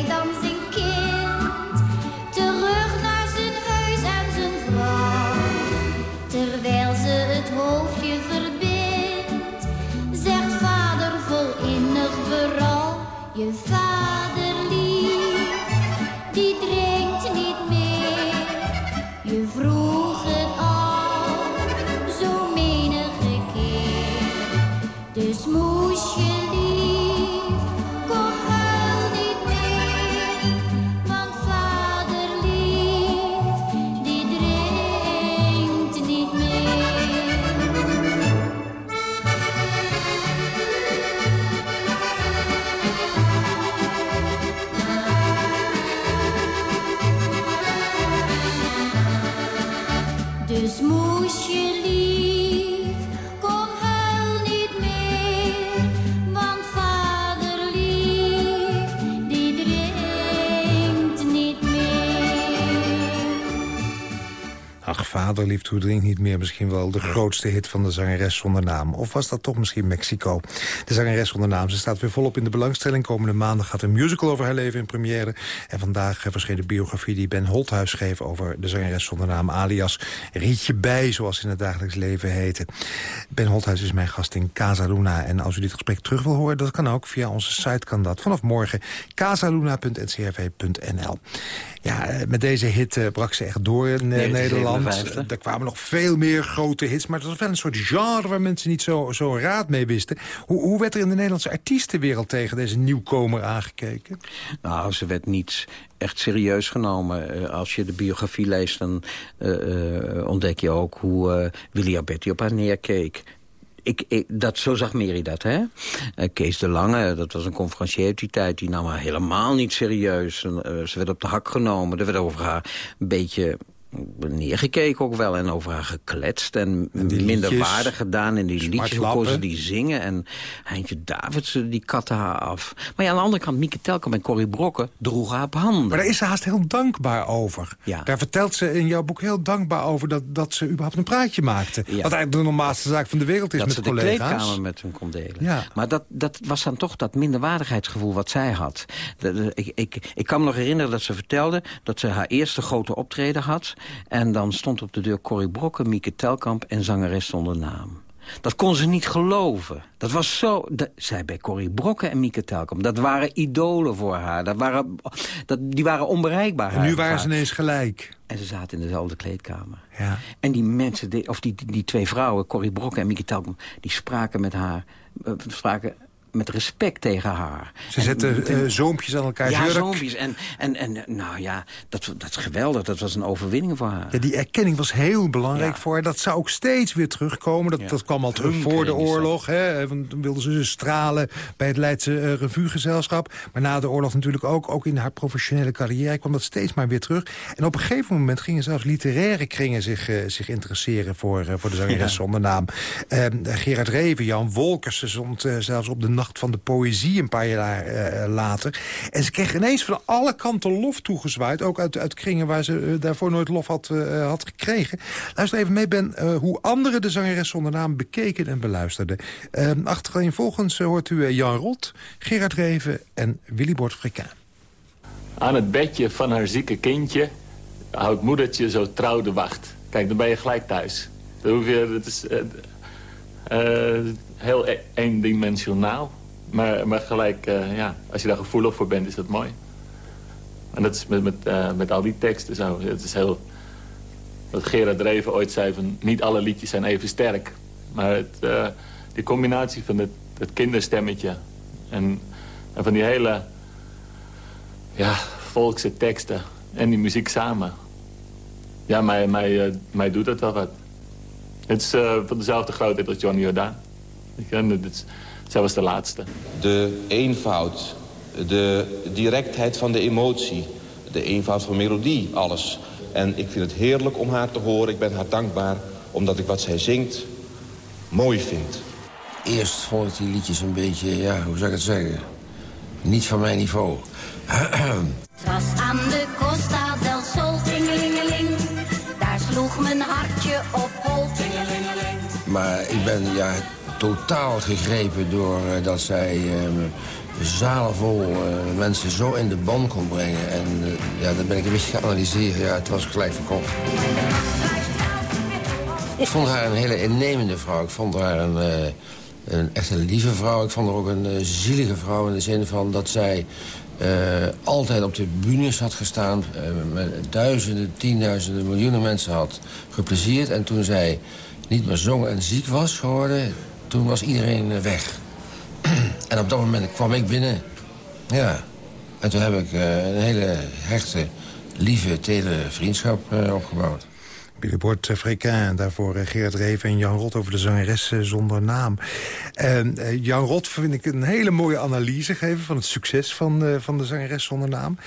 leave hoe drinkt niet meer... misschien wel de grootste hit van de zangeres zonder naam. Of was dat toch misschien Mexico? De zangeres zonder naam, ze staat weer volop in de belangstelling. Komende maandag gaat een musical over haar leven in première. En vandaag verscheen de biografie die Ben Holthuis schreef... over de zangeres zonder naam, alias Rietje Bij... zoals ze in het dagelijks leven heette. Ben Holthuis is mijn gast in Casa Luna. En als u dit gesprek terug wil horen, dat kan ook. Via onze site kan dat. Vanaf morgen casaluna.ncrv.nl. Ja, eh, met deze hit uh, brak ze echt door in Nederland. Er kwamen nog veel meer grote hits. Maar het was wel een soort genre waar mensen niet zo, zo raad mee wisten. Hoe, hoe werd er in de Nederlandse artiestenwereld tegen deze nieuwkomer aangekeken? Nou, ze werd niet echt serieus genomen. als je de biografie leest, dan ontdek je ook hoe Willy Alberti op haar neerkeek ik, dat, zo zag Mary dat, hè? Uh, Kees de Lange, dat was een conferencier uit die tijd... die nam haar helemaal niet serieus. Uh, ze werd op de hak genomen. Er werd over haar een beetje neergekeken ook wel en over haar gekletst en, minder waardig gedaan. En die liedjes, hoe ze die zingen. En Heintje Davidsen, die katte haar af. Maar ja, aan de andere kant, Mieke Telkamp en Corrie Brokken droegen haar op handen. Maar daar is ze haast heel dankbaar over. Ja. Daar vertelt ze in jouw boek heel dankbaar over dat, dat ze überhaupt een praatje maakte. Wat eigenlijk de normaalste zaak van de wereld is dat met collega's. Dat ze de kleedkamer met hun kon delen. Ja. Maar dat, dat was dan toch dat minderwaardigheidsgevoel wat zij had. ik, ik, ik kan me nog herinneren dat ze vertelde dat ze haar eerste grote optreden had. En dan stond op de deur Corrie Brokken, Mieke Telkamp en zangeres zonder naam. Dat kon ze niet geloven. Dat was zo... Dat, zij bij Corrie Brokken en Mieke Telkamp. Dat waren idolen voor haar. Dat waren, dat, die waren onbereikbaar. En nu waren ze ineens gelijk. En ze zaten in dezelfde kleedkamer. Ja. En die mensen, of die, die, die twee vrouwen, Corrie Brokken en Mieke Telkamp... die spraken met haar... Uh, spraken met respect tegen haar. Ze zetten uh, zoompjes aan elkaar Ja, zoompjes. En, en, en nou ja, dat, dat is geweldig. Dat was een overwinning voor haar. Ja, die erkenning was heel belangrijk voor haar. Dat zou ook steeds weer terugkomen. Dat, dat kwam al terug voor de oorlog. Hè. Dan wilden ze stralen bij het Leidse uh, revuegezelschap. Maar na de oorlog natuurlijk ook. Ook in haar professionele carrière kwam dat steeds maar weer terug. En op een gegeven moment gingen zelfs literaire kringen zich, uh, zich interesseren... voor, voor de zangeres zonder naam. Ehm, Gerard Reven, Jan Wolkers, stond zelfs op de van de Poëzie een paar jaar uh, later. En ze kreeg ineens van alle kanten lof toegezwaaid. Ook uit, uit kringen waar ze uh, daarvoor nooit lof had, uh, had gekregen. Luister even mee, Ben, hoe anderen de zangeres zonder naam bekeken en beluisterden. Ehm, achterin volgens hoort u Jan Rot, Gerard Reven en Willy Bord Frikin. Aan het bedje van haar zieke kindje houdt moedertje zo trouw de wacht. Kijk, dan ben je gelijk thuis. Dan hoef je, dat is, heel e- eendimensionaal. Maar, maar gelijk, uh, ja, als je daar gevoelig voor bent, is dat mooi. En dat is met, met, uh, met al die teksten zo. Het is heel... Wat Gerard Dreven ooit zei van... niet alle liedjes zijn even sterk. Maar het, uh, die combinatie van het, het kinderstemmetje... En, en van die hele ja, volkse teksten en die muziek samen... Ja, mij, mij, mij doet het wel wat. Het is van dezelfde grootheid als Johnny Jordaan. Het, zij was de laatste. De eenvoud, de directheid van de emotie, de eenvoud van melodie, alles. En ik vind het heerlijk om haar te horen. Ik ben haar dankbaar, omdat ik wat zij zingt mooi vind. Eerst vond ik die liedjes een beetje, ja, hoe zou ik het zeggen? Niet van mijn niveau. Het was aan de Costa del Sol, tingelingeling. Daar sloeg mijn hartje op hol, tingelingeling. Maar ik ben, ja, totaal gegrepen door uh, dat zij uh, zalen vol uh, mensen zo in de ban kon brengen. En ja, dan ben ik een beetje gaan analyseren. Ja, het was gelijk verkocht. Ik vond haar een hele innemende vrouw. Ik vond haar een, een lieve vrouw. Ik vond haar ook een zielige vrouw in de zin van dat zij... altijd op de bühnes had gestaan, met duizenden, tienduizenden, miljoenen mensen had geplezierd. En toen zij niet meer zong en ziek was geworden toen was iedereen eh, weg. en op dat moment kwam ik binnen. Ja. En toen heb ik uh, een hele hechte, lieve, tedere vriendschap uh, opgebouwd. Billy Bord, en daarvoor Gerard Reven en Jan Rot over de zangeres zonder naam. Uh, Jan Rot vind ik een hele mooie analyse geven van het succes van, van de zangeres zonder naam.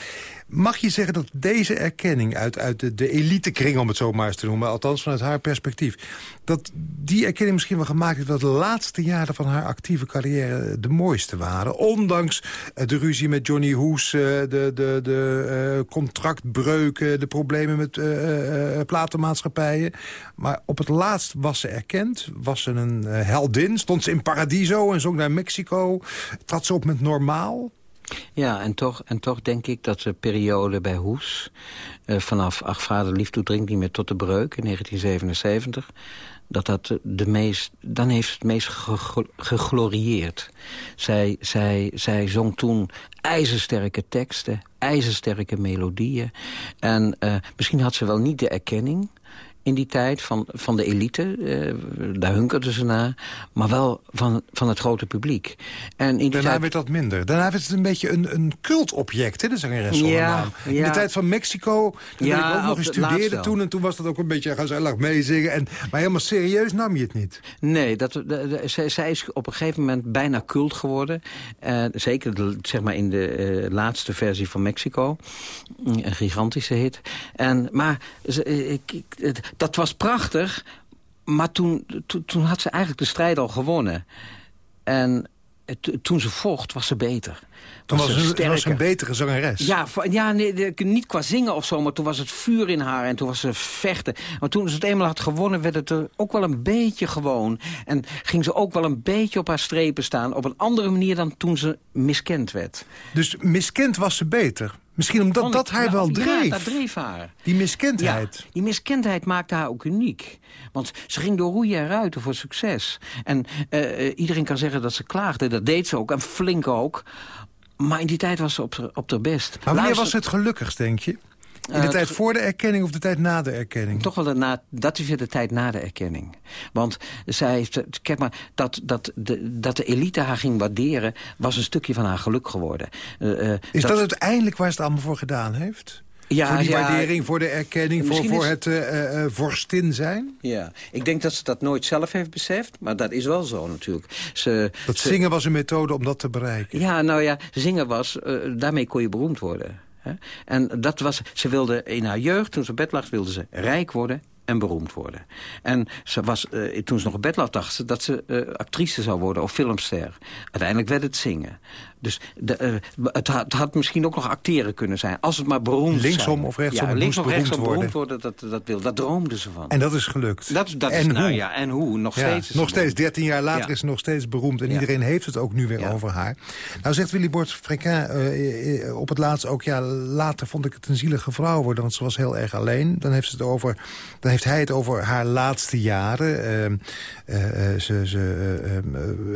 Mag je zeggen dat deze erkenning uit, uit de, de elitekring, om het zo maar eens te noemen... althans vanuit haar perspectief... dat die erkenning misschien wel gemaakt heeft... dat de laatste jaren van haar actieve carrière de mooiste waren. Ondanks eh, de ruzie met Johnny Hoes, eh, de, de, de uh, contractbreuken... de problemen met uh, platenmaatschappijen. Maar op het laatst was ze erkend. Was ze een heldin. Stond ze in Paradiso en zong naar Mexico. Trad ze op met Normaal. Ja, en toch, en toch denk ik dat de periode bij Hoes... Uh, vanaf Ach Vader Lief Toe Drink niet meer tot de breuk in 1977... dat dat de meest, dan heeft het meest geglorieerd. Zij, zij, zij zong toen ijzersterke teksten, ijzersterke melodieën. En uh, misschien had ze wel niet de erkenning in die tijd van, van de elite. Uh, daar hunkerden ze naar. Maar wel van, van het grote publiek. En in die Daarna tijd... werd dat minder. Daarna werd het een beetje een, een cultobject, hè, de zangeres zonder Ja, naam. In ja. de tijd van Mexico, toen Ja, ik ook nog eens de studeerde toen... en toen was dat ook een beetje gezellig meezingen. En, maar helemaal serieus nam je het niet. Nee, dat, de, de- zij, zij is op een gegeven moment bijna cult geworden. Eh, zeker de- zeg maar in de eh, laatste versie van Mexico. Mm, Een gigantische hit. En, maar ze- eh, ik, ik- het- dat was prachtig. Maar toen, toen, toen had ze eigenlijk de strijd al gewonnen. En to- toen ze vocht, was ze beter. Toen was, ze was ze sterker. een betere zangeres. Ja, ja nee, niet qua zingen of zo, maar toen was het vuur in haar en toen was ze vechten. Maar toen ze het eenmaal had gewonnen, werd het er ook wel een beetje gewoon. En ging ze ook wel een beetje op haar strepen staan. Op een andere manier dan toen ze miskend werd. Dus miskend was ze beter. Misschien omdat Vond dat ik- haar wel Ja, dreef. dat dreef haar. Die miskendheid. Ja, die miskendheid maakte haar ook uniek. Want ze ging door roeien en ruiten voor succes. En eh, iedereen kan zeggen dat ze klaagde. Dat deed ze ook, en flink ook. Maar in die tijd was ze op, haar- op haar best. Maar wanneer Luister- was het gelukkigst, denk je? In de Eh, tijd voor de erkenning of de tijd na de erkenning? Toch wel de na, dat is weer de tijd na de erkenning. Want zij heeft, kijk maar, dat, dat, de, dat de elite haar ging waarderen... was een stukje van haar geluk geworden. Eh, eh, Is dat, uiteindelijk waar ze het allemaal voor gedaan heeft? Ja, voor die ja, waardering, voor de erkenning, voor, voor is- het eh, vorstin zijn? Ja, ik denk dat ze dat nooit zelf heeft beseft, maar dat is wel zo natuurlijk. Ze, Dat ze- zingen was een methode om dat te bereiken. Ja, nou ja, zingen was, daarmee kon je beroemd worden. En dat was, ze wilde in haar jeugd, toen ze bed lag, wilde ze rijk worden en beroemd worden. En ze was, eh, toen ze nog op bed lag, dacht ze dat ze eh, actrice zou worden of filmster. Uiteindelijk werd het zingen. Dus de, eh, het, had, het had misschien ook nog acteren kunnen zijn, als het maar beroemd Linksom zijn. of rechtsom, Ja, moest of rechtsom beroemd worden, dat, dat, wil, dat droomde ze van. En dat is gelukt. dat, dat en is, nou hoe? ja, en hoe? Nog Ja, steeds. nog steeds, beroemd. 13 jaar later Ja. is ze nog steeds beroemd. En iedereen heeft het ook nu weer over haar. Nou zegt Willy Bord Fréquin eh, eh, op het laatst ook... ja, later vond ik het een zielige vrouw worden, want ze was heel erg alleen. Dan heeft, ze het over, dan heeft hij het over haar laatste jaren. Eh, ze ze eh, eh,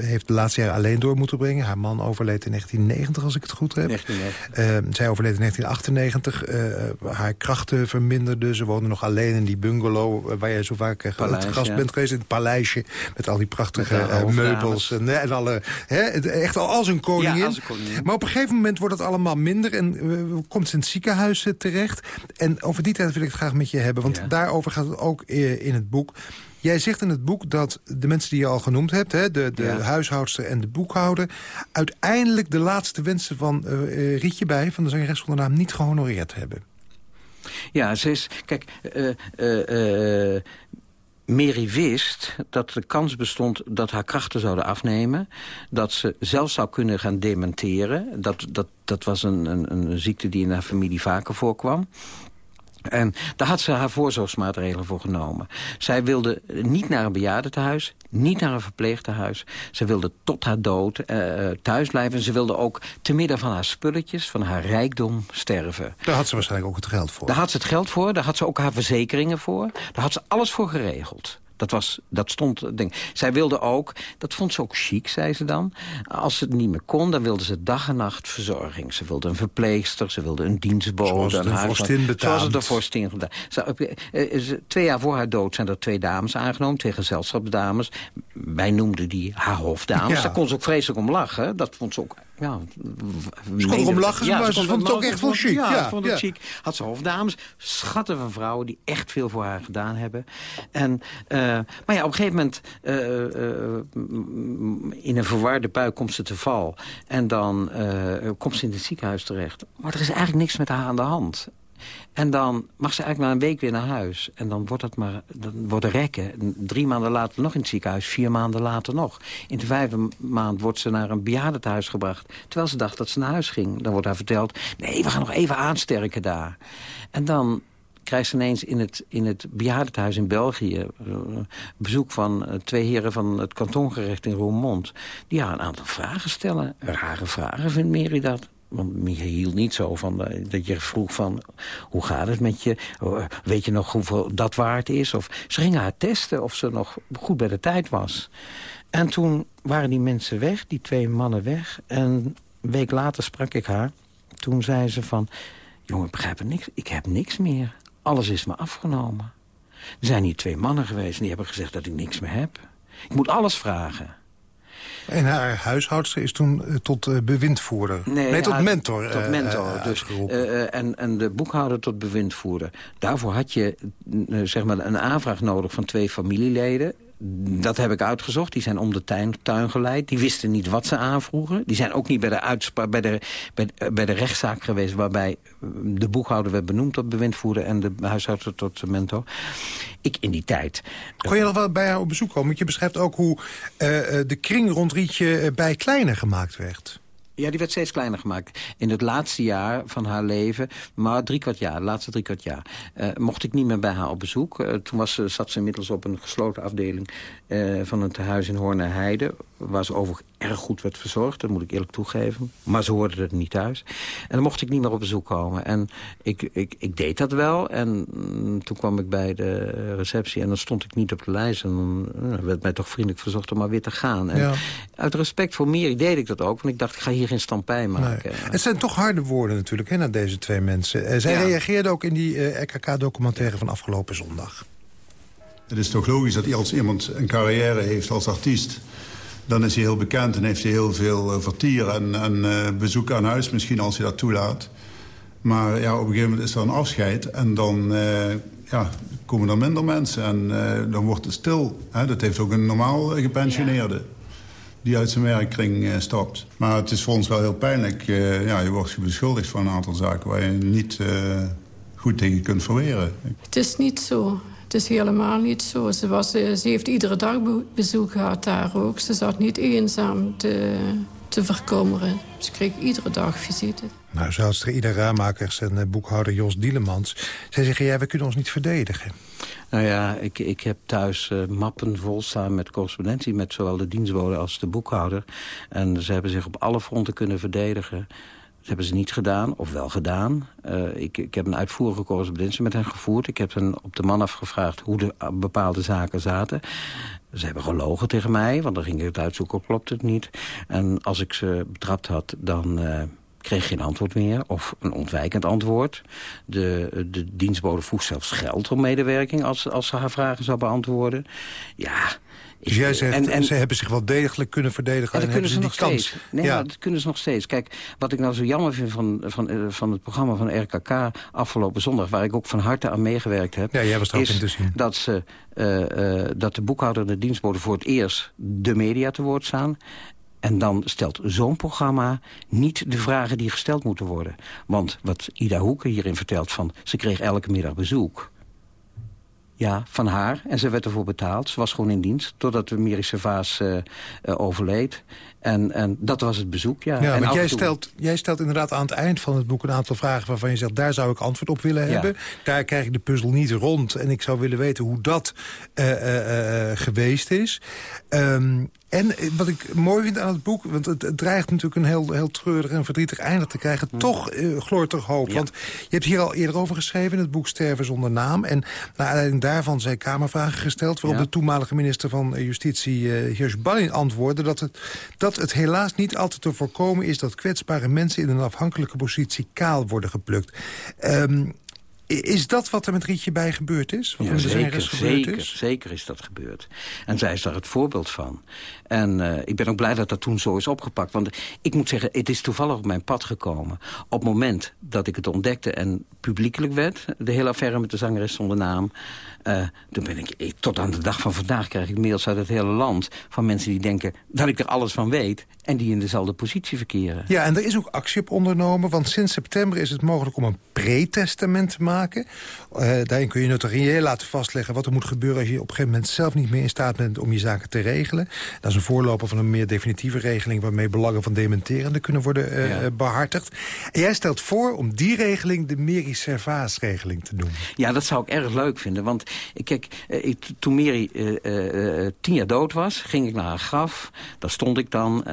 heeft de laatste jaren alleen door moeten brengen. Haar man overleed in 1990, als ik het goed heb. 1990. Eh, zij overleed in 1998. Eh, haar krachten verminderden. Ze woonde nog alleen in die bungalow... eh, waar je zo vaak eh, Paleis, gast ja. bent geweest. In het paleisje. Met al die prachtige eh, meubels. En, eh, en alle, hè, echt al als een koningin. Ja, als een koningin. Maar op een gegeven moment wordt het allemaal minder. En eh, komt ze in het ziekenhuis eh, terecht. En over die tijd wil ik het graag met je hebben. Want Ja. daarover gaat het ook eh, in het boek. Jij zegt in het boek dat de mensen die je al genoemd hebt... Hè, de, de Ja. huishoudster en de boekhouder... uiteindelijk de laatste wensen van eh, eh, Rietje Bij... van de zangeres zonder naam niet gehonoreerd hebben. Ja, ze is... Kijk, eh, Mary wist dat de kans bestond dat haar krachten zouden afnemen. Dat ze zelf zou kunnen gaan dementeren. Dat, dat, dat was een, een, een ziekte die in haar familie vaker voorkwam. En daar had ze haar voorzorgsmaatregelen voor genomen. Zij wilde niet naar een bejaardentehuis, niet naar een verpleegtehuis. Ze wilde tot haar dood eh, thuis blijven. En ze wilde ook te midden van haar spulletjes, van haar rijkdom, sterven. Daar had ze waarschijnlijk ook het geld voor. Daar had ze het geld voor, daar had ze ook haar verzekeringen voor. Daar had ze alles voor geregeld. Dat, was, dat stond, denk, zij wilde ook, dat vond ze ook chic, zei ze dan. Als ze het niet meer kon, dan wilde ze dag en nacht verzorging. Ze wilde een verpleegster, ze wilde een dienstbode. Zoals huisman- vorstin betaamt. Zoals een vorstin gedaan. Ze- eh, ze- Twee jaar voor haar dood zijn er twee dames aangenomen, twee gezelschapsdames. Wij noemden die haar hofdames. Ja. Daar kon ze ook vreselijk om lachen. Dat vond ze ook... Ja, Ze kon erom lachen, maar ze vond het ook echt wel chic. Ja, vond het ja. chic. Had ze hofdames, schatten van vrouwen die echt veel voor haar gedaan hebben. En, eh, maar ja, op een gegeven moment, in een verwarde bui komt ze te val. En dan komt ze in het ziekenhuis terecht. Maar er is eigenlijk niks met haar aan de hand. En dan mag ze eigenlijk na een week weer naar huis. En dan wordt dat maar, dan worden rekken. Drie maanden later nog in het ziekenhuis, vier maanden later nog. In de vijfde maand wordt ze naar een bejaardentehuis gebracht. Terwijl ze dacht dat ze naar huis ging. Dan wordt haar verteld, nee, we gaan nog even aansterken daar. En dan krijgt ze ineens in het, in het bejaardentehuis in België... Uh, bezoek van uh, twee heren van het kantongerecht in Roermond... die haar een aantal vragen stellen. Rare vragen vindt Mary dat. Want Micha hield niet zo van uh, dat je vroeg van... hoe gaat het met je? Uh, weet je nog hoeveel dat waard is? Of ze gingen haar testen of ze nog goed bij de tijd was. En toen waren die mensen weg, die twee mannen weg. En een week later sprak ik haar. Toen zei ze van... jongen, ik begrijp niks. Ik heb niks meer. Alles is me afgenomen. Er zijn hier twee mannen geweest en die hebben gezegd dat ik niks meer heb. Ik moet alles vragen. En haar huishoudster is toen uh, tot uh, bewindvoerder. Nee, nee tot haar, mentor. Tot mentor. Uh, dus, en, en de boekhouder tot bewindvoerder. Daarvoor had je zeg maar een aanvraag nodig van twee familieleden dat heb ik uitgezocht. Die zijn om de tuin, tuin, geleid. Die wisten niet wat ze aanvroegen. Die zijn ook niet bij de, bij de, bij, bij de rechtszaak geweest... waarbij de boekhouder werd benoemd tot bewindvoerder... en de huishouder tot mentor. Ik in die tijd... Kon je nog wel bij haar op bezoek komen? Want je beschrijft ook hoe de kring rond Rietje bij kleiner gemaakt werd. Ja, die werd steeds kleiner gemaakt. In het laatste jaar van haar leven, maar drie kwart jaar, laatste drie kwart jaar, uh, mocht ik niet meer bij haar op bezoek. Uh, toen was, zat ze inmiddels op een gesloten afdeling uh, van een tehuis in Hoorn Heide, waar ze overigens erg goed werd verzorgd, dat moet ik eerlijk toegeven. Maar ze hoorde het niet thuis. En dan mocht ik niet meer op bezoek komen. En ik, ik, ik deed dat wel. En mm, toen kwam ik bij de receptie en dan stond ik niet op de lijst. En dan werd mij toch vriendelijk verzocht om maar weer te gaan. En ja. uit respect voor Miri deed ik dat ook. Want ik dacht, ik ga hier geen stampij maken. Nee. Het zijn toch harde woorden natuurlijk, hè, naar deze twee mensen. Uh, zij ja. reageerden ook in die uh, RKK-documentaire van afgelopen zondag. Het is toch logisch dat als iemand een carrière heeft als artiest dan is hij heel bekend en heeft hij heel veel uh, vertier en, en uh, bezoek aan huis misschien als hij dat toelaat. Maar ja, op een gegeven moment is er een afscheid en dan uh, ja, komen er minder mensen en dan wordt het stil. Hè? Dat heeft ook een normaal gepensioneerde. Die uit zijn werkkring stapt. Maar het is voor ons wel heel pijnlijk. ja, je wordt beschuldigd van een aantal zaken waar je niet goed tegen kunt verweren. Het is niet zo. Het is helemaal niet zo. Ze, was, ze heeft iedere dag bezoek gehad daar ook. Ze zat niet eenzaam te, te verkommeren. Ze kreeg iedere dag visite. Nou, zoals er Ida Ramakers en boekhouder Jos Dielemans... zij zeggen, ja, we kunnen ons niet verdedigen. Nou ja, ik, ik heb thuis uh, mappen vol staan met correspondentie... met zowel de dienstbode als de boekhouder. En ze hebben zich op alle fronten kunnen verdedigen. Dat hebben ze niet gedaan, of wel gedaan. Uh, ik, ik heb een uitvoerige correspondentie met hen gevoerd. Ik heb hen op de man afgevraagd hoe de bepaalde zaken zaten. Ze hebben gelogen tegen mij, want dan ging ik het uitzoeken, klopt het niet. En als ik ze betrapt had, dan... Uh, kreeg geen antwoord meer, of een ontwijkend antwoord. De, de dienstbode vroeg zelfs geld om medewerking als, als ze haar vragen zou beantwoorden. Ja, dus jij zegt, en, en, ze hebben zich wel degelijk kunnen verdedigen... Ja, en kunnen ze, ze nog die steeds. Kans. Nee, ja. dat kunnen ze nog steeds. Kijk, wat ik nou zo jammer vind van, van, uh, van het programma van RKK afgelopen zondag... waar ik ook van harte aan meegewerkt heb... Ja, jij was er ook in te zien. Dat, ze, uh, uh, dat de boekhouder en de dienstbode voor het eerst de media te woord staan... En dan stelt zo'n programma niet de vragen die gesteld moeten worden. Want wat Ida Hoeke hierin vertelt van... ze kreeg elke middag bezoek ja, van haar. En ze werd ervoor betaald. Ze was gewoon in dienst. Totdat de Mirische Vaas uh, overleed. En, en dat was het bezoek, ja. Ja, en jij, toe... stelt, jij stelt inderdaad aan het eind van het boek... een aantal vragen waarvan je zegt... daar zou ik antwoord op willen hebben. Daar krijg ik de puzzel niet rond. En ik zou willen weten hoe dat uh, geweest is. Um, en wat ik mooi vind aan het boek... want het, het dreigt natuurlijk een heel, heel treurig en verdrietig einde te krijgen... Mm. toch uh, gloort er hoop. Ja. Want je hebt hier al eerder over geschreven in het boek Sterven zonder naam. En naar aanleiding daarvan zijn Kamervragen gesteld... waarop ja. de toenmalige minister van Justitie, uh, Hirsch Ballin, antwoordde... Dat het, dat het helaas niet altijd te voorkomen is... dat kwetsbare mensen in een afhankelijke positie kaal worden geplukt. Um, Is dat wat er met Rietje bij gebeurd is? Wat Ja, er zeker, zangeres gebeurd zeker, is? zeker is dat gebeurd. En zij is daar het voorbeeld van. En eh, ik ben ook blij dat dat toen zo is opgepakt. Want ik moet zeggen, het is toevallig op mijn pad gekomen. Op het moment dat ik het ontdekte en publiekelijk werd... de hele affaire met de zangeres zonder naam... eh, toen ben ik, ik, tot aan de dag van vandaag krijg ik mails uit het hele land... van mensen die denken dat ik er alles van weet... en die in dezelfde positie verkeren. Ja, en er is ook actie op ondernomen, want sinds september is het mogelijk om een pre-testament te maken. Eh, daarin kun je notarieel laten vastleggen wat er moet gebeuren... als je op een gegeven moment zelf niet meer in staat bent om je zaken te regelen. Dat is een voorloper van een meer definitieve regeling... waarmee belangen van dementerenden kunnen worden eh, Ja. behartigd. En jij stelt voor om die regeling de Meri Servaas-regeling te noemen. Ja, dat zou ik erg leuk vinden. Want kijk, eh, toen Mary eh, eh, tien jaar dood was, ging ik naar haar graf. Daar stond ik dan.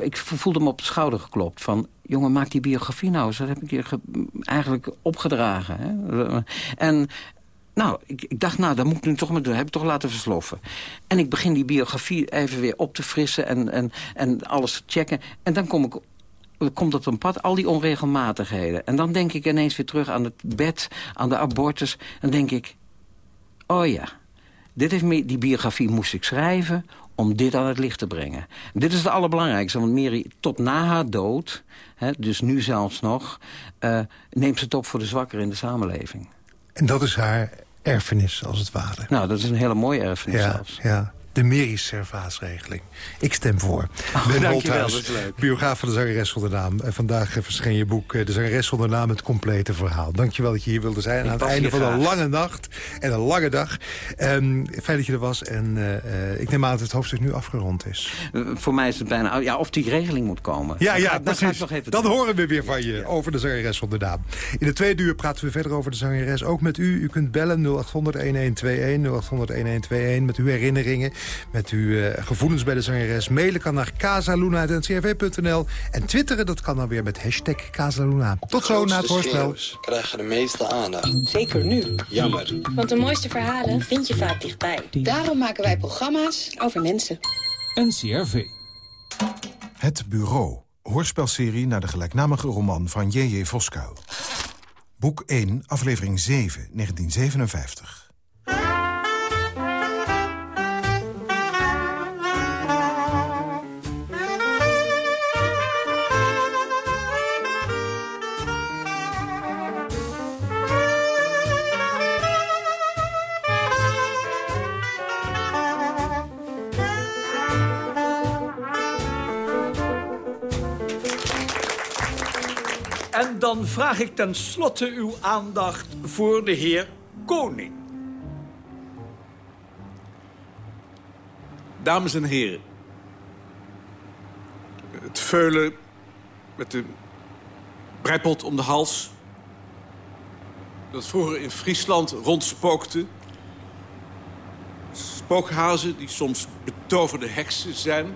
ik voelde me op de schouder geklopt van... jongen, maak die biografie nou eens. Dat heb ik je ge- eigenlijk opgedragen. Hè? En... Nou, ik, ik dacht, nou, dat moet ik nu toch maar doen. Dat heb ik toch laten versloffen. En ik begin die biografie even weer op te frissen en, en, en alles te checken. En dan kom ik komt op een pad, al die onregelmatigheden. En dan denk ik ineens weer terug aan het bed, aan de abortus. En denk ik, oh ja, dit heeft me, die biografie moest ik schrijven om dit aan het licht te brengen. Dit is het allerbelangrijkste, want Mary tot na haar dood... Hè, dus nu zelfs nog, eh, neemt ze het op voor de zwakkeren in de samenleving. En dat is haar erfenis, als het ware. Nou, dat is een hele mooie erfenis Ja, zelfs. ja. De Meri Servaas-regeling. Ik stem voor. Oh, ben dankjewel, dat is leuk. biograaf van de zangeres zonder naam. En vandaag eh, verscheen je boek eh, De zangeres zonder naam, het complete verhaal. Dankjewel dat je hier wilde zijn Ik aan het einde van een lange nacht en een lange dag. Ehm, fijn dat je er was en eh, eh, ik neem aan dat het hoofdstuk nu afgerond is. Eh, voor mij is het bijna... Ja, of die regeling moet komen. Ja, Dan ja, ga dan ga ik precies. nog even Dan doen. horen we weer van je over de zangeres zonder naam. In de tweede uur praten we verder over de zangeres. Ook met u. U kunt bellen 0800-1121, 0800-1121... met uw herinneringen, met uw eh, gevoelens bij de zangeres. Mailen kan naar casaluna.ncrv.nl. En twitteren, dat kan dan weer met hashtag Casaluna. Tot zo na het hoorspel. krijgen de meeste aandacht. Zeker nu. Jammer. Want de mooiste verhalen vind je vaak dichtbij. Daarom maken wij programma's over mensen. NCRV. Het Bureau. Hoorspelserie naar de gelijknamige roman van J.J. Voskuil. Boek 1, aflevering 7, 1957. Dan vraag ik ten slotte uw aandacht voor de heer Koning. Dames en heren. Het veulen met de breipot om de hals. Dat vroeger in Friesland rondspookte. Spookhazen die soms betoverde heksen zijn.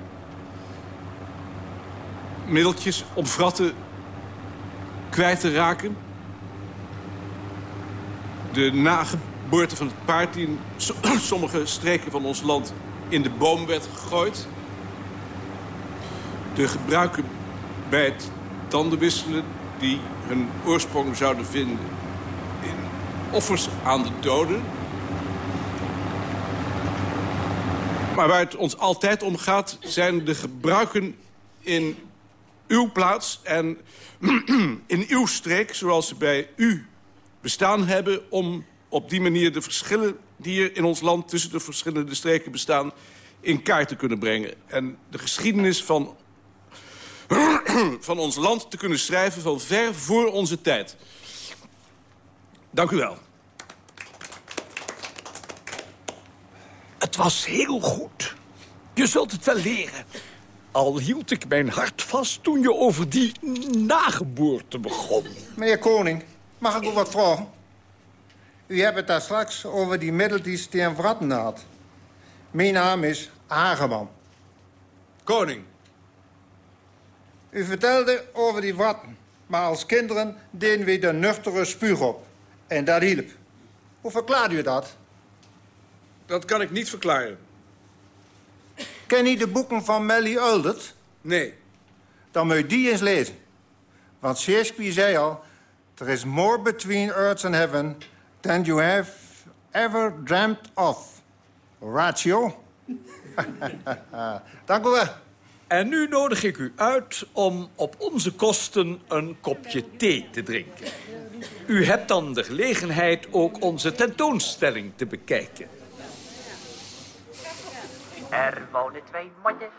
Middeltjes om vratten kwijt te raken. De nageboorte van het paard die in so- sommige streken van ons land in de boom werd gegooid. De gebruiken bij het tandenwisselen die hun oorsprong zouden vinden in offers aan de doden. Maar waar het ons altijd om gaat zijn de gebruiken in uw plaats en in uw streek, zoals ze bij u bestaan hebben... om op die manier de verschillen die er in ons land tussen de verschillende streken bestaan... in kaart te kunnen brengen. En de geschiedenis van, van ons land te kunnen schrijven van ver voor onze tijd. Dank u wel. Het was heel goed. Je zult het wel leren. Al hield ik mijn hart vast toen je over die nageboorte begon. Meneer Koning, mag ik u wat vragen? U hebt het daar straks over die middeltjes die een vratten had. Mijn naam is Hageman. Koning. U vertelde over die vratten. Maar als kinderen deden we de nuchtere spuug op. En dat hielp. Hoe verklaart u dat? Dat kan ik niet verklaren. Ken je de boeken van Melly Uldert? Nee. Dan moet je die eens lezen. Want Shakespeare zei al... There is more between earth and heaven than you have ever dreamt of. Ratio. Dank u wel. En nu nodig ik u uit om op onze kosten een kopje thee te drinken. U hebt dan de gelegenheid ook onze tentoonstelling te bekijken. Er wonen twee modden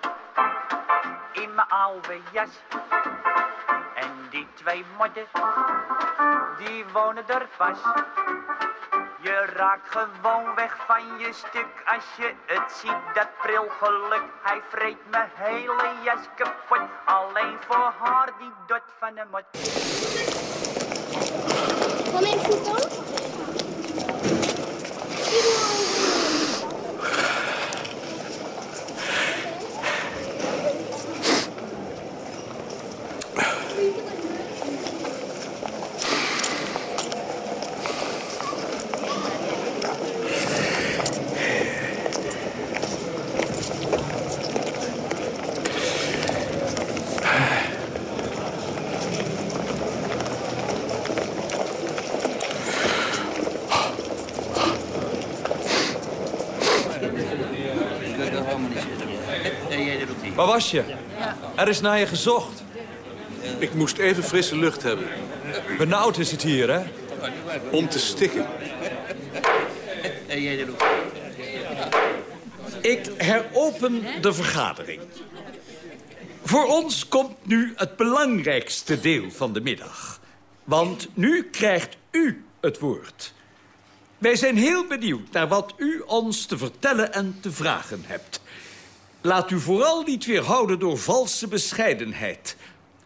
in mijn oude jas. En die twee modden, die wonen er vast. Je raakt gewoon weg van je stuk als je het ziet, dat prilgeluk. Hij vreet mijn hele jas kapot, alleen voor haar die dot van de mot. Kom even voeten. Waar was je? Er is naar je gezocht. Ik moest even frisse lucht hebben. Benauwd is het hier, hè? Om te stikken. Ik heropen de vergadering. Voor ons komt nu het belangrijkste deel van de middag. Want nu krijgt u het woord. Wij zijn heel benieuwd naar wat u ons te vertellen en te vragen hebt. Laat u vooral niet weerhouden door valse bescheidenheid.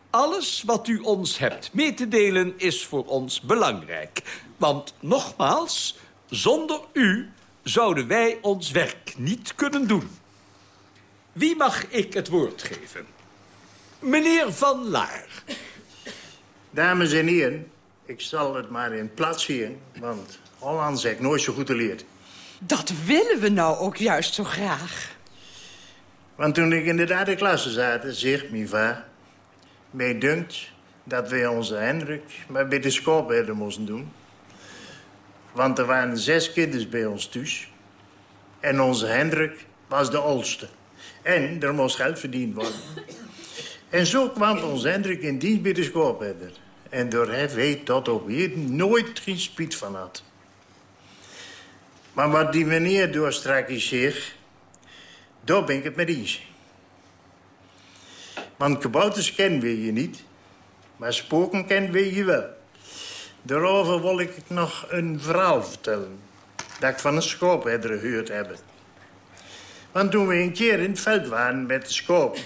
Alles wat u ons hebt mee te delen is voor ons belangrijk. Want nogmaals, zonder u zouden wij ons werk niet kunnen doen. Wie mag ik het woord geven? Meneer Van Laar. Dames en heren, ik zal het maar in plaats zien, want Hollands heb ik nooit zo goed geleerd. Dat willen we nou ook juist zo graag. Want toen ik in de derde klasse zat, zegt vader... mij dunkt dat wij onze Hendrik maar bij de schoolbeheerder moesten doen. Want er waren zes kinderen bij ons thuis. En onze Hendrik was de oudste. En er moest geld verdiend worden. En zo kwam onze Hendrik in dienst bij de schoolbeheerder. En door hij weet tot op hier nooit geen spiet van had. Maar wat die meneer doorstrakjes zegt... Daar ben ik het met eens. Want kabouters kennen we je niet, maar spoken kennen we je wel. Daarover wil ik nog een verhaal vertellen. Dat ik van een schoopherder gehoord heb. Want toen we een keer in het veld waren met de schoop...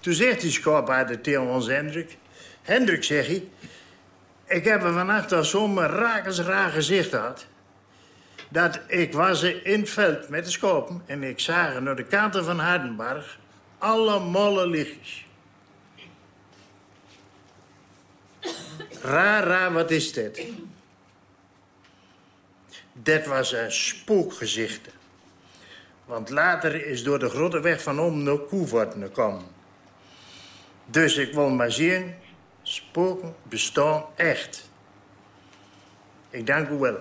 toen zegt die schoopherder tegen ons Hendrik... Hendrik, zeg hij... ik heb er vannacht al zo'n rakensraar gezicht gehad dat ik was in het veld met de schopen... en ik zag naar de kanten van Hardenberg alle molle lichtjes. Raar, raar, wat is dit? Dit was een spookgezicht. Want later is door de grote weg van om naar Koevoort gekomen. Dus ik wil maar zien, spoken bestaan echt. Ik dank u wel.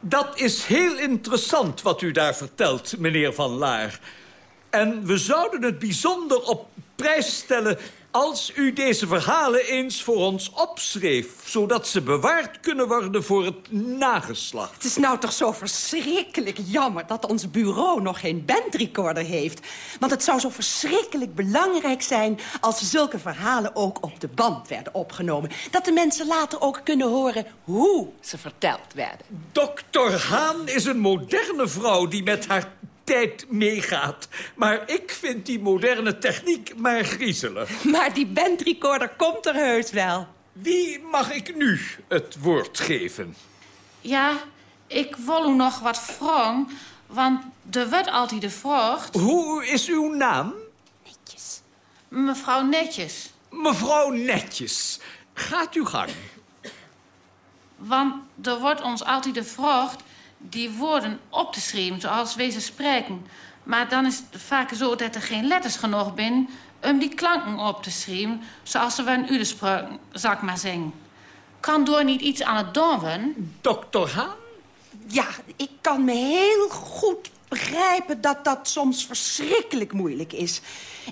Dat is heel interessant wat u daar vertelt, meneer Van Laar. En we zouden het bijzonder op prijs stellen... als u deze verhalen eens voor ons opschreef... zodat ze bewaard kunnen worden voor het nageslacht. Het is nou toch zo verschrikkelijk jammer dat ons bureau nog geen bandrecorder heeft. Want het zou zo verschrikkelijk belangrijk zijn... als zulke verhalen ook op de band werden opgenomen. Dat de mensen later ook kunnen horen hoe ze verteld werden. Dokter Haan is een moderne vrouw die met haar tijd meegaat. Maar ik vind die moderne techniek maar griezelig. Maar die bandrecorder komt er heus wel. Wie mag ik nu het woord geven? Ja, ik wil u nog wat vragen, want er wordt altijd de vraag... Hoe is uw naam? Netjes. Mevrouw Netjes. Mevrouw Netjes. Gaat uw gang. Want er wordt ons altijd de vraag die woorden op te schrijven zoals we ze spreken. Maar dan is het vaak zo dat er geen letters genoeg zijn om die klanken op te schrijven... zoals ze van u zal ik maar zeggen. Kan door niet iets aan het doen Dokter Haan? Ja, ik kan me heel goed begrijpen dat dat soms verschrikkelijk moeilijk is.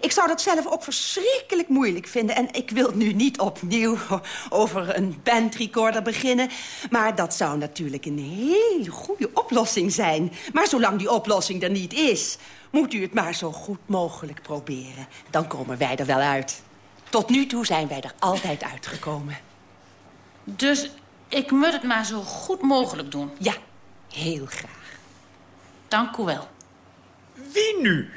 Ik zou dat zelf ook verschrikkelijk moeilijk vinden. En ik wil nu niet opnieuw over een bandrecorder beginnen. Maar dat zou natuurlijk een hele goede oplossing zijn. Maar zolang die oplossing er niet is... moet u het maar zo goed mogelijk proberen. Dan komen wij er wel uit. Tot nu toe zijn wij er altijd uitgekomen. Dus ik moet het maar zo goed mogelijk doen? Ja, heel graag. Dank u wel. Wie nu?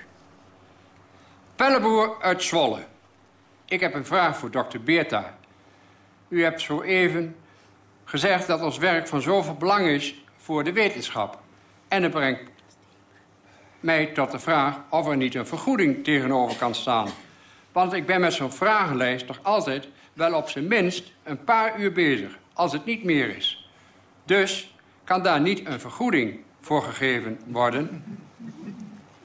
Pelleboer uit Zwolle. Ik heb een vraag voor dokter Beerta. U hebt zo even gezegd dat ons werk van zoveel belang is voor de wetenschap. En het brengt mij tot de vraag of er niet een vergoeding tegenover kan staan. Want ik ben met zo'n vragenlijst toch altijd wel op zijn minst een paar uur bezig, als het niet meer is. Dus kan daar niet een vergoeding voor gegeven worden?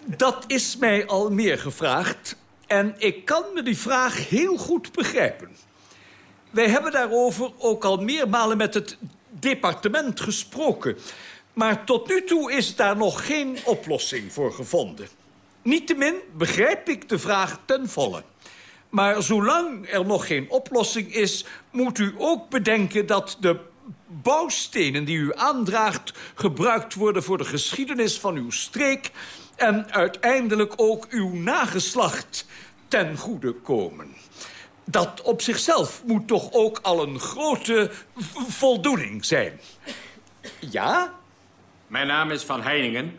Dat is mij al meer gevraagd. En ik kan me die vraag heel goed begrijpen. Wij hebben daarover ook al meermalen met het departement gesproken. Maar tot nu toe is daar nog geen oplossing voor gevonden. Niettemin begrijp ik de vraag ten volle. Maar zolang er nog geen oplossing is... moet u ook bedenken dat de bouwstenen die u aandraagt... gebruikt worden voor de geschiedenis van uw streek... en uiteindelijk ook uw nageslacht ten goede komen. Dat op zichzelf moet toch ook al een grote voldoening zijn. Ja? Mijn naam is Van Heiningen,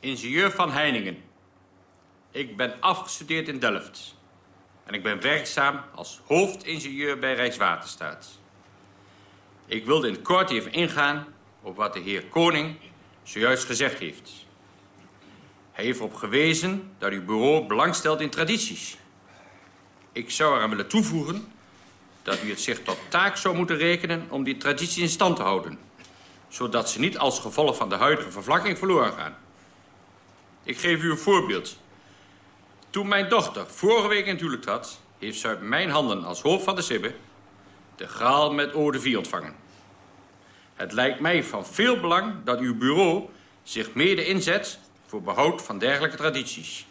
ingenieur Van Heiningen. Ik ben afgestudeerd in Delft. En ik ben werkzaam als hoofdingenieur bij Rijkswaterstaat. Ik wilde in het kort even ingaan op wat de heer Koning zojuist gezegd heeft. Hij heeft erop gewezen dat uw bureau belang stelt in tradities. Ik zou eraan willen toevoegen dat u het zich tot taak zou moeten rekenen om die tradities in stand te houden. Zodat ze niet als gevolg van de huidige vervlakking verloren gaan. Ik geef u een voorbeeld. Toen mijn dochter vorige week in huwelijk had... heeft ze uit mijn handen als hoofd van de Sibbe... de graal met ode 4 ontvangen. Het lijkt mij van veel belang dat uw bureau zich mede inzet... voor behoud van dergelijke tradities.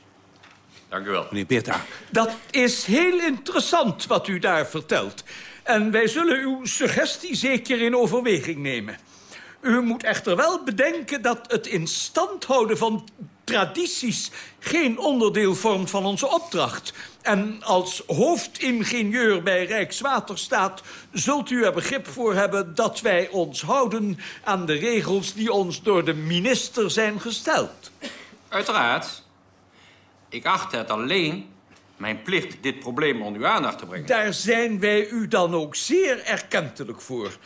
Dank u wel. Meneer Peter. Dat is heel interessant wat u daar vertelt. En wij zullen uw suggestie zeker in overweging nemen. U moet echter wel bedenken dat het in stand houden van tradities geen onderdeel vormt van onze opdracht. En als hoofdingenieur bij Rijkswaterstaat zult u er begrip voor hebben dat wij ons houden aan de regels die ons door de minister zijn gesteld. Uiteraard. Ik acht het alleen mijn plicht dit probleem onder uw aandacht te brengen. Daar zijn wij u dan ook zeer erkentelijk voor.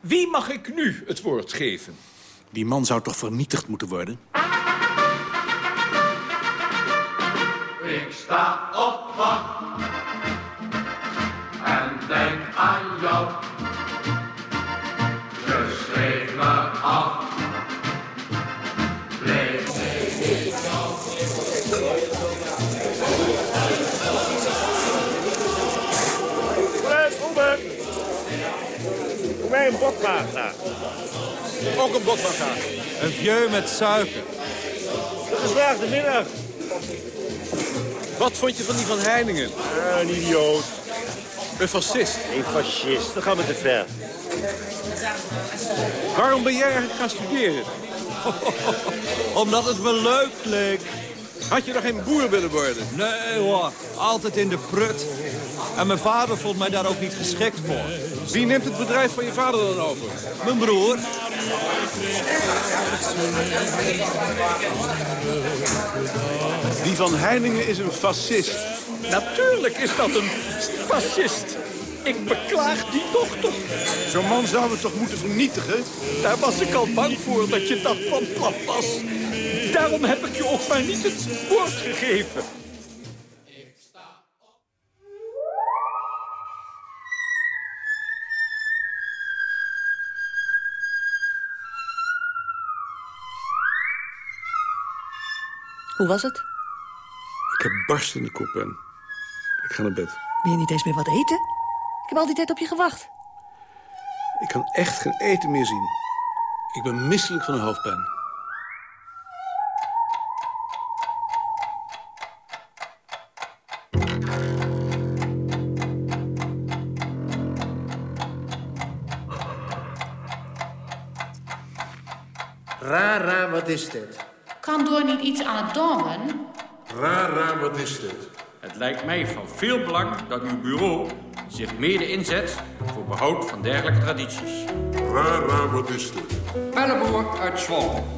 Wie mag ik nu het woord geven? Die man zou toch vernietigd moeten worden? Ik sta op wacht en denk aan jou. Dus geef me af. Bleef Fred, Oeber. Voor mij een bokma graag. Ook een bokma graag. Een vieux met suiker. Een geslaagde middag. Wat vond je van die van Heiningen? Ah, een idioot. Een fascist. Een fascist, dan gaan we te ver. Waarom ben jij eigenlijk gaan studeren? Omdat het me leuk leek. Had je nog geen boer willen worden? Nee hoor, altijd in de prut. En mijn vader vond mij daar ook niet geschikt voor. Wie neemt het bedrijf van je vader dan over? Mijn broer. Die van Heiningen is een fascist. Natuurlijk is dat een fascist. Ik beklaag die dochter. Zo'n man zouden we toch moeten vernietigen? Daar was ik al bang voor dat je dat van plan was. Daarom heb ik je ook maar niet het woord gegeven. Hoe was het? Ik heb barst in de kop en Ik ga naar bed. Wil je niet eens meer wat eten? Ik heb al die tijd op je gewacht. Ik kan echt geen eten meer zien. Ik ben misselijk van de hoofdpijn. Rara, wat is dit? Kan door niet iets aan het dommen? Rara, wat is dit? Het lijkt mij van veel belang dat uw bureau zich mede inzet voor behoud van dergelijke tradities. Rara, wat is dit? Pelleboer uit Zwolle.